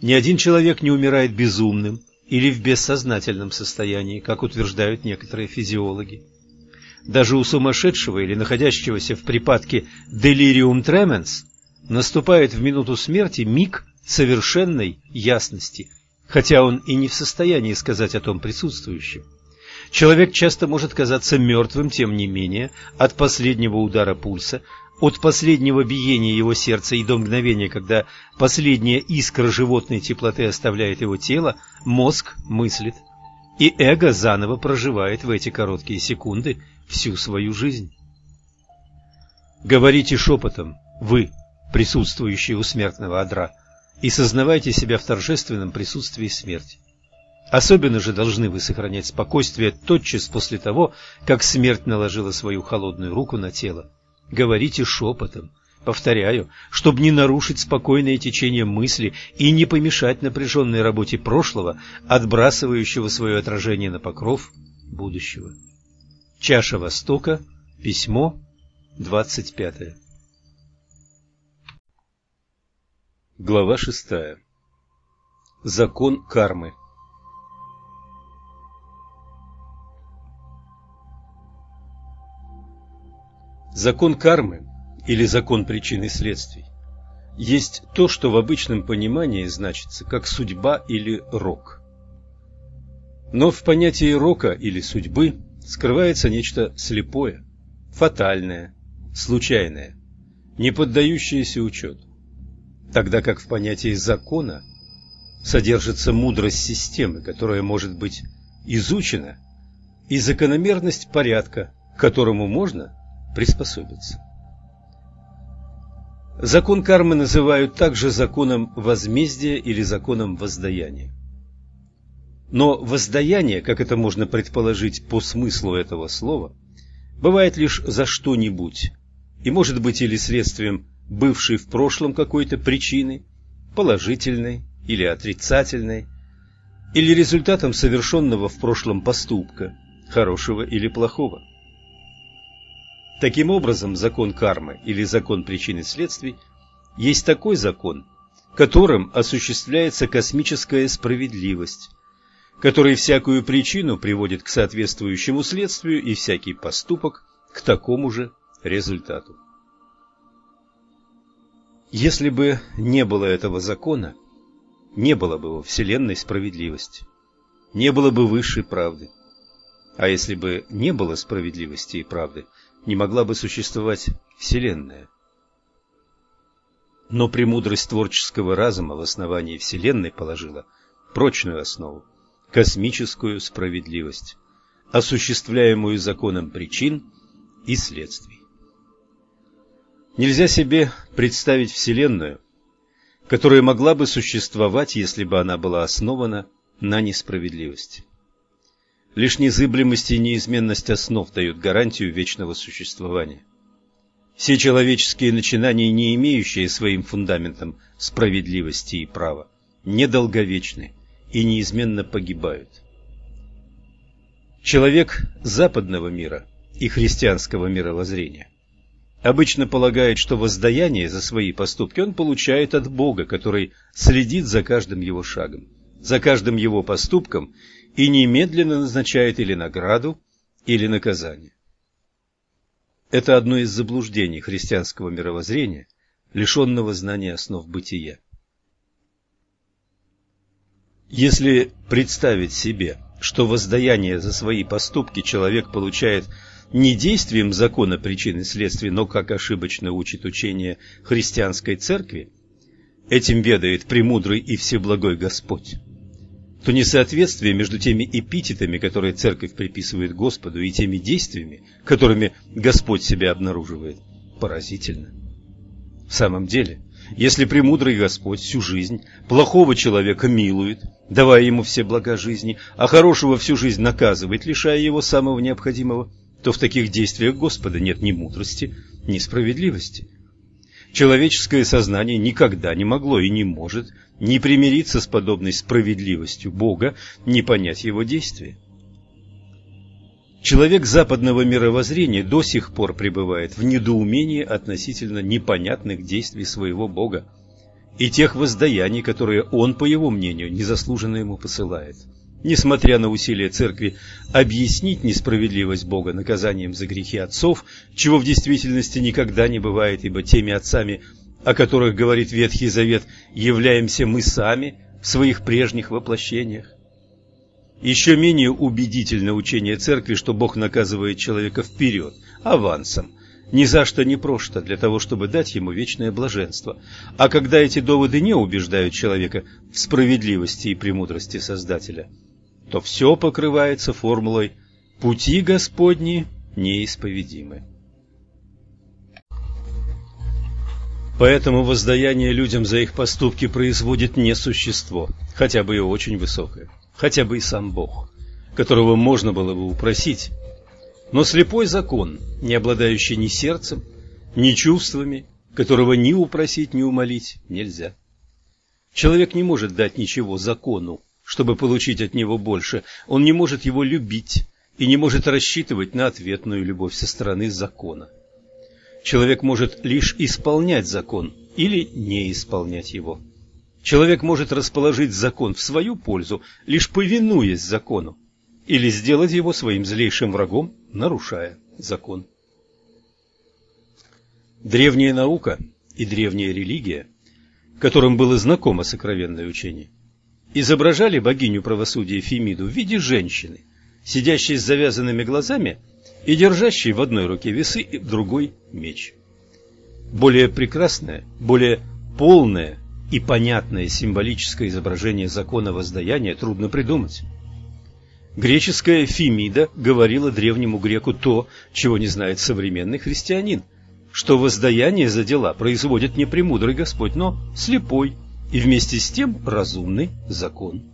Ни один человек не умирает безумным, или в бессознательном состоянии, как утверждают некоторые физиологи. Даже у сумасшедшего или находящегося в припадке delirium tremens наступает в минуту смерти миг совершенной ясности, хотя он и не в состоянии сказать о том присутствующем. Человек часто может казаться мертвым, тем не менее, от последнего удара пульса, от последнего биения его сердца и до мгновения, когда последняя искра животной теплоты оставляет его тело, мозг мыслит, и эго заново проживает в эти короткие секунды всю свою жизнь. Говорите шепотом, вы, присутствующие у смертного одра, и сознавайте себя в торжественном присутствии смерти. Особенно же должны вы сохранять спокойствие тотчас после того, как смерть наложила свою холодную руку на тело. Говорите шепотом, повторяю, чтобы не нарушить спокойное течение мысли и не помешать напряженной работе прошлого, отбрасывающего свое отражение на покров будущего. Чаша Востока, письмо, 25. Глава 6. Закон кармы. Закон кармы или закон причин и следствий есть то, что в обычном понимании значится как судьба или рок. Но в понятии рока или судьбы скрывается нечто слепое, фатальное, случайное, не поддающееся учету, тогда как в понятии закона содержится мудрость системы, которая может быть изучена, и закономерность порядка, к которому можно приспособиться. Закон кармы называют также законом возмездия или законом воздаяния. Но воздаяние, как это можно предположить по смыслу этого слова, бывает лишь за что-нибудь и может быть или следствием бывшей в прошлом какой-то причины, положительной или отрицательной, или результатом совершенного в прошлом поступка, хорошего или плохого. Таким образом, закон кармы или закон причин и следствий есть такой закон, которым осуществляется космическая справедливость, который всякую причину приводит к соответствующему следствию и всякий поступок к такому же результату. Если бы не было этого закона, не было бы во Вселенной справедливости, не было бы высшей правды. А если бы не было справедливости и правды – не могла бы существовать Вселенная. Но премудрость творческого разума в основании Вселенной положила прочную основу – космическую справедливость, осуществляемую законом причин и следствий. Нельзя себе представить Вселенную, которая могла бы существовать, если бы она была основана на несправедливости. Лишь незыблемость и неизменность основ дают гарантию вечного существования. Все человеческие начинания, не имеющие своим фундаментом справедливости и права, недолговечны и неизменно погибают. Человек западного мира и христианского мировоззрения обычно полагает, что воздаяние за свои поступки он получает от Бога, который следит за каждым его шагом, за каждым его поступком и немедленно назначает или награду, или наказание. Это одно из заблуждений христианского мировоззрения, лишенного знания основ бытия. Если представить себе, что воздаяние за свои поступки человек получает не действием закона причин и следствий, но как ошибочно учит учение христианской церкви, этим ведает премудрый и всеблагой Господь, то несоответствие между теми эпитетами, которые Церковь приписывает Господу, и теми действиями, которыми Господь себя обнаруживает, поразительно. В самом деле, если премудрый Господь всю жизнь плохого человека милует, давая ему все блага жизни, а хорошего всю жизнь наказывает, лишая его самого необходимого, то в таких действиях Господа нет ни мудрости, ни справедливости. Человеческое сознание никогда не могло и не может не примириться с подобной справедливостью Бога, не понять его действия. Человек западного мировоззрения до сих пор пребывает в недоумении относительно непонятных действий своего Бога и тех воздаяний, которые он, по его мнению, незаслуженно ему посылает. Несмотря на усилия церкви объяснить несправедливость Бога наказанием за грехи отцов, чего в действительности никогда не бывает, ибо теми отцами, о которых говорит Ветхий Завет, являемся мы сами в своих прежних воплощениях. Еще менее убедительно учение церкви, что Бог наказывает человека вперед, авансом, ни за что не просто для того, чтобы дать ему вечное блаженство. А когда эти доводы не убеждают человека в справедливости и премудрости Создателя – то все покрывается формулой «пути Господни неисповедимы». Поэтому воздаяние людям за их поступки производит не существо, хотя бы и очень высокое, хотя бы и сам Бог, которого можно было бы упросить, но слепой закон, не обладающий ни сердцем, ни чувствами, которого ни упросить, ни умолить нельзя. Человек не может дать ничего закону, чтобы получить от него больше. Он не может его любить и не может рассчитывать на ответную любовь со стороны закона. Человек может лишь исполнять закон или не исполнять его. Человек может расположить закон в свою пользу, лишь повинуясь закону, или сделать его своим злейшим врагом, нарушая закон. Древняя наука и древняя религия, которым было знакомо сокровенное учение, изображали богиню правосудия Фемиду в виде женщины, сидящей с завязанными глазами и держащей в одной руке весы и в другой меч. Более прекрасное, более полное и понятное символическое изображение закона воздаяния трудно придумать. Греческая Фемида говорила древнему греку то, чего не знает современный христианин, что воздаяние за дела производит не премудрый Господь, но слепой, и вместе с тем разумный закон.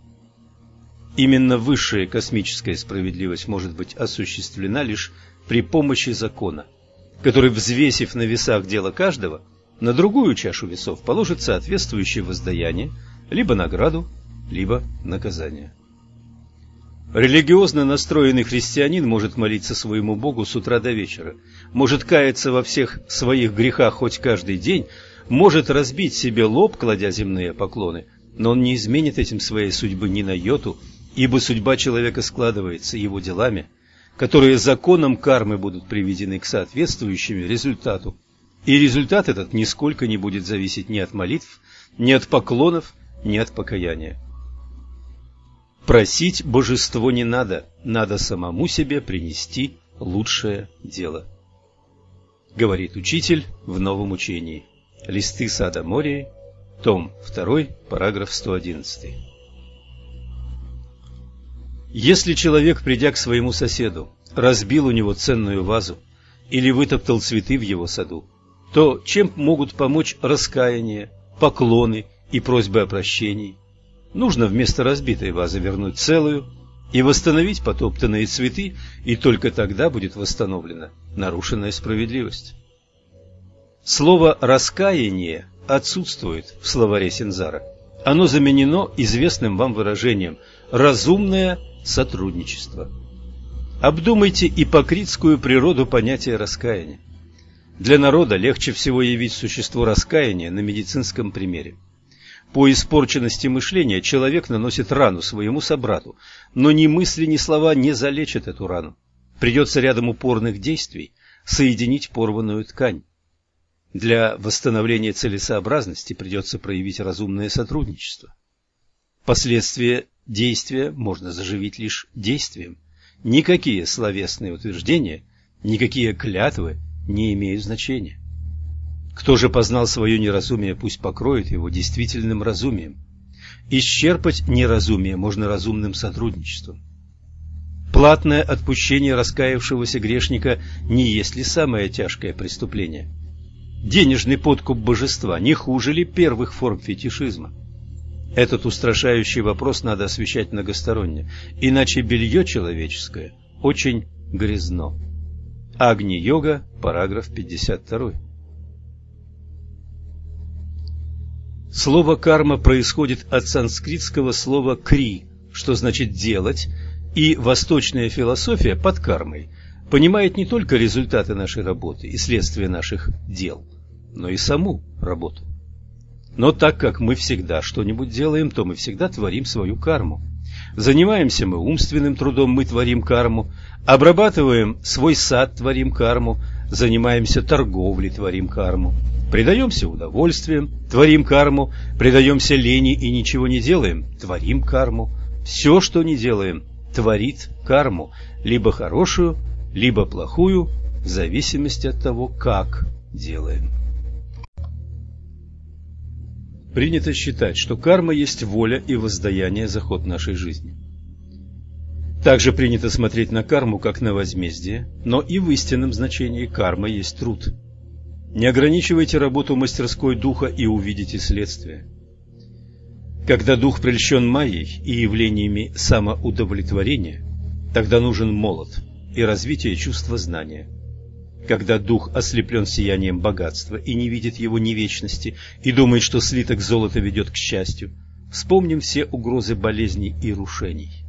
Именно высшая космическая справедливость может быть осуществлена лишь при помощи закона, который, взвесив на весах дело каждого, на другую чашу весов положит соответствующее воздаяние, либо награду, либо наказание. Религиозно настроенный христианин может молиться своему Богу с утра до вечера, может каяться во всех своих грехах хоть каждый день, может разбить себе лоб, кладя земные поклоны, но он не изменит этим своей судьбы ни на йоту, ибо судьба человека складывается его делами, которые законом кармы будут приведены к соответствующему результату. И результат этот нисколько не будет зависеть ни от молитв, ни от поклонов, ни от покаяния. Просить божество не надо, надо самому себе принести лучшее дело. Говорит учитель в новом учении. Листы сада Мории, том 2, параграф 111. Если человек, придя к своему соседу, разбил у него ценную вазу или вытоптал цветы в его саду, то чем могут помочь раскаяние, поклоны и просьбы о прощении? Нужно вместо разбитой вазы вернуть целую и восстановить потоптанные цветы, и только тогда будет восстановлена нарушенная справедливость. Слово «раскаяние» отсутствует в словаре Синзара. Оно заменено известным вам выражением «разумное сотрудничество». Обдумайте ипокритскую природу понятия раскаяния. Для народа легче всего явить существо раскаяния на медицинском примере. По испорченности мышления человек наносит рану своему собрату, но ни мысли, ни слова не залечат эту рану. Придется рядом упорных действий соединить порванную ткань. Для восстановления целесообразности придется проявить разумное сотрудничество. Последствия действия можно заживить лишь действием. Никакие словесные утверждения, никакие клятвы не имеют значения. Кто же познал свое неразумие, пусть покроет его действительным разумием. Исчерпать неразумие можно разумным сотрудничеством. Платное отпущение раскаявшегося грешника не есть ли самое тяжкое преступление? Денежный подкуп божества не хуже ли первых форм фетишизма? Этот устрашающий вопрос надо освещать многосторонне, иначе белье человеческое очень грязно. Агни-йога, параграф 52. Слово «карма» происходит от санскритского слова «кри», что значит «делать», и восточная философия под кармой понимает не только результаты нашей работы и следствия наших дел, но и саму работу. Но так как мы всегда что-нибудь делаем, то мы всегда творим свою карму. Занимаемся мы умственным трудом, мы творим карму, обрабатываем свой сад, творим карму, занимаемся торговлей, творим карму. Предаемся удовольствиям, творим карму, предаемся лени и ничего не делаем, творим карму. Все, что не делаем, творит карму, либо хорошую, либо плохую, в зависимости от того, как делаем. Принято считать, что карма есть воля и воздаяние за ход нашей жизни. Также принято смотреть на карму как на возмездие, но и в истинном значении карма есть труд – не ограничивайте работу мастерской духа и увидите следствие. Когда дух прельщен майей и явлениями самоудовлетворения, тогда нужен молот и развитие чувства знания. Когда дух ослеплен сиянием богатства и не видит его невечности и думает, что слиток золота ведет к счастью, вспомним все угрозы болезней и рушений.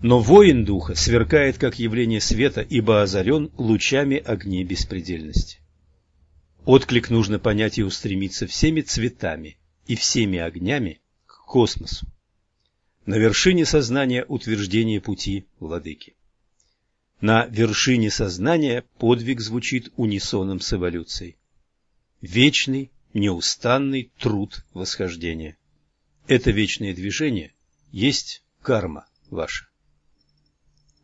Но воин духа сверкает как явление света, ибо озарен лучами огней беспредельности. Отклик нужно понять и устремиться всеми цветами и всеми огнями к космосу. На вершине сознания утверждение пути владыки. На вершине сознания подвиг звучит унисоном с эволюцией. Вечный, неустанный труд восхождения. Это вечное движение есть карма ваша.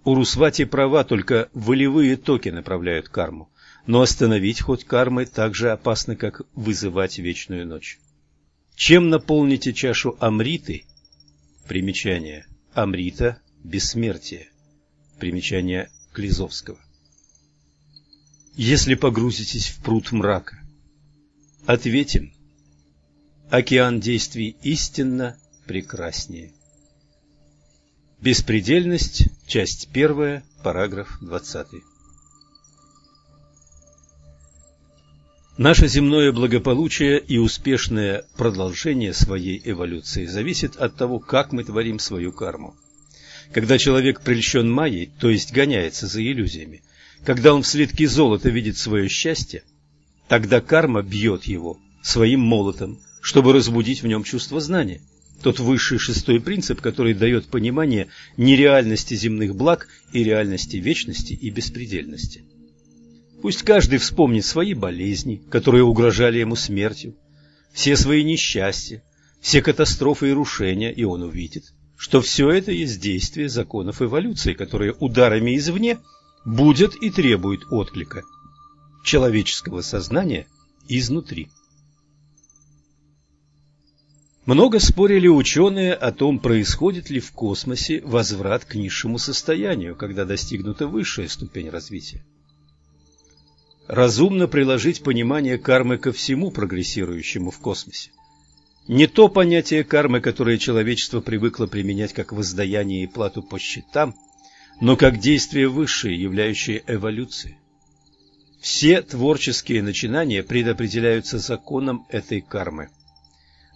У Русвати права, только волевые токи направляют карму. Но остановить ход кармы так же опасно, как вызывать вечную ночь. Чем наполните чашу Амриты? Примечание. Амрита – бессмертие. Примечание Клизовского. Если погрузитесь в пруд мрака, ответим. Океан действий истинно прекраснее. Беспредельность, часть первая, параграф двадцатый. Наше земное благополучие и успешное продолжение своей эволюции зависит от того, как мы творим свою карму. Когда человек прельщен майей, то есть гоняется за иллюзиями, когда он в слитке золота видит свое счастье, тогда карма бьет его своим молотом, чтобы разбудить в нем чувство знания тот высший шестой принцип, который дает понимание нереальности земных благ и реальности вечности и беспредельности. Пусть каждый вспомнит свои болезни, которые угрожали ему смертью, все свои несчастья, все катастрофы и рушения, и он увидит, что все это есть действие законов эволюции, которые ударами извне будет и требует отклика человеческого сознания изнутри. Много спорили ученые о том, происходит ли в космосе возврат к низшему состоянию, когда достигнута высшая ступень развития. Разумно приложить понимание кармы ко всему прогрессирующему в космосе. Не то понятие кармы, которое человечество привыкло применять как воздаяние и плату по счетам, но как действие высшее, являющее эволюцией. Все творческие начинания предопределяются законом этой кармы.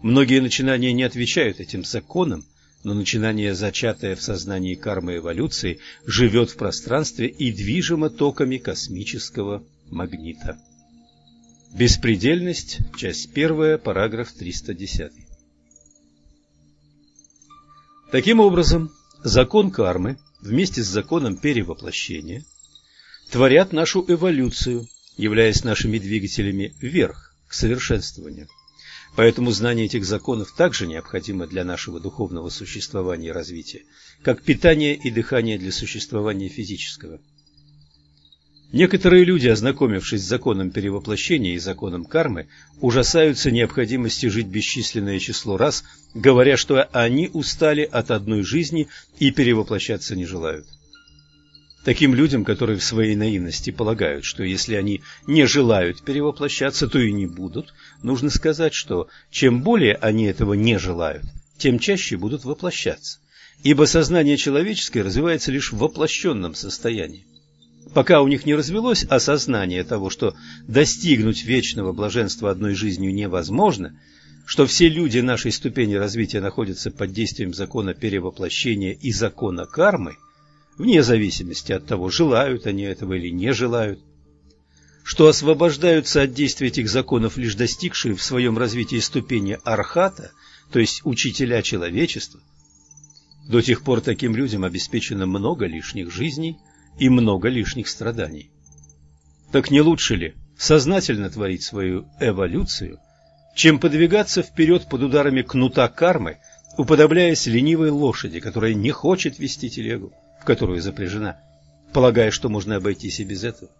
Многие начинания не отвечают этим законам, но начинание, зачатое в сознании кармы эволюции, живет в пространстве и движимо токами космического магнита. Беспредельность, часть первая, параграф 310. Таким образом, закон кармы вместе с законом перевоплощения творят нашу эволюцию, являясь нашими двигателями вверх, к совершенствованию. Поэтому знание этих законов также необходимо для нашего духовного существования и развития, как питание и дыхание для существования физического. Некоторые люди, ознакомившись с законом перевоплощения и законом кармы, ужасаются необходимости жить бесчисленное число раз, говоря, что они устали от одной жизни и перевоплощаться не желают. Таким людям, которые в своей наивности полагают, что если они не желают перевоплощаться, то и не будут, нужно сказать, что чем более они этого не желают, тем чаще будут воплощаться, ибо сознание человеческое развивается лишь в воплощенном состоянии пока у них не развелось осознание того, что достигнуть вечного блаженства одной жизнью невозможно, что все люди нашей ступени развития находятся под действием закона перевоплощения и закона кармы, вне зависимости от того, желают они этого или не желают, что освобождаются от действия этих законов лишь достигшие в своем развитии ступени архата, то есть учителя человечества, до тех пор таким людям обеспечено много лишних жизней – и много лишних страданий. Так не лучше ли сознательно творить свою эволюцию, чем подвигаться вперед под ударами кнута кармы, уподобляясь ленивой лошади, которая не хочет вести телегу, в которую запряжена, полагая, что можно обойтись и без этого?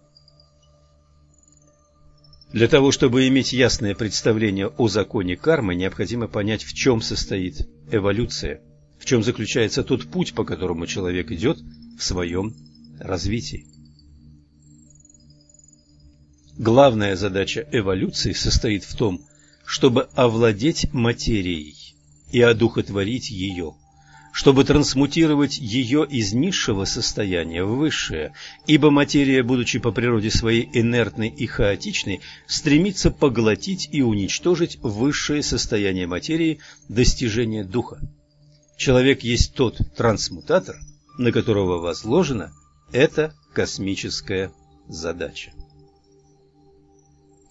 Для того, чтобы иметь ясное представление о законе кармы, необходимо понять, в чем состоит эволюция, в чем заключается тот путь, по которому человек идет в своем развитии. Главная задача эволюции состоит в том, чтобы овладеть материей и одухотворить ее, чтобы трансмутировать ее из низшего состояния в высшее, ибо материя, будучи по природе своей инертной и хаотичной, стремится поглотить и уничтожить высшее состояние материи достижения духа. Человек есть тот трансмутатор, на которого возложена это космическая задача.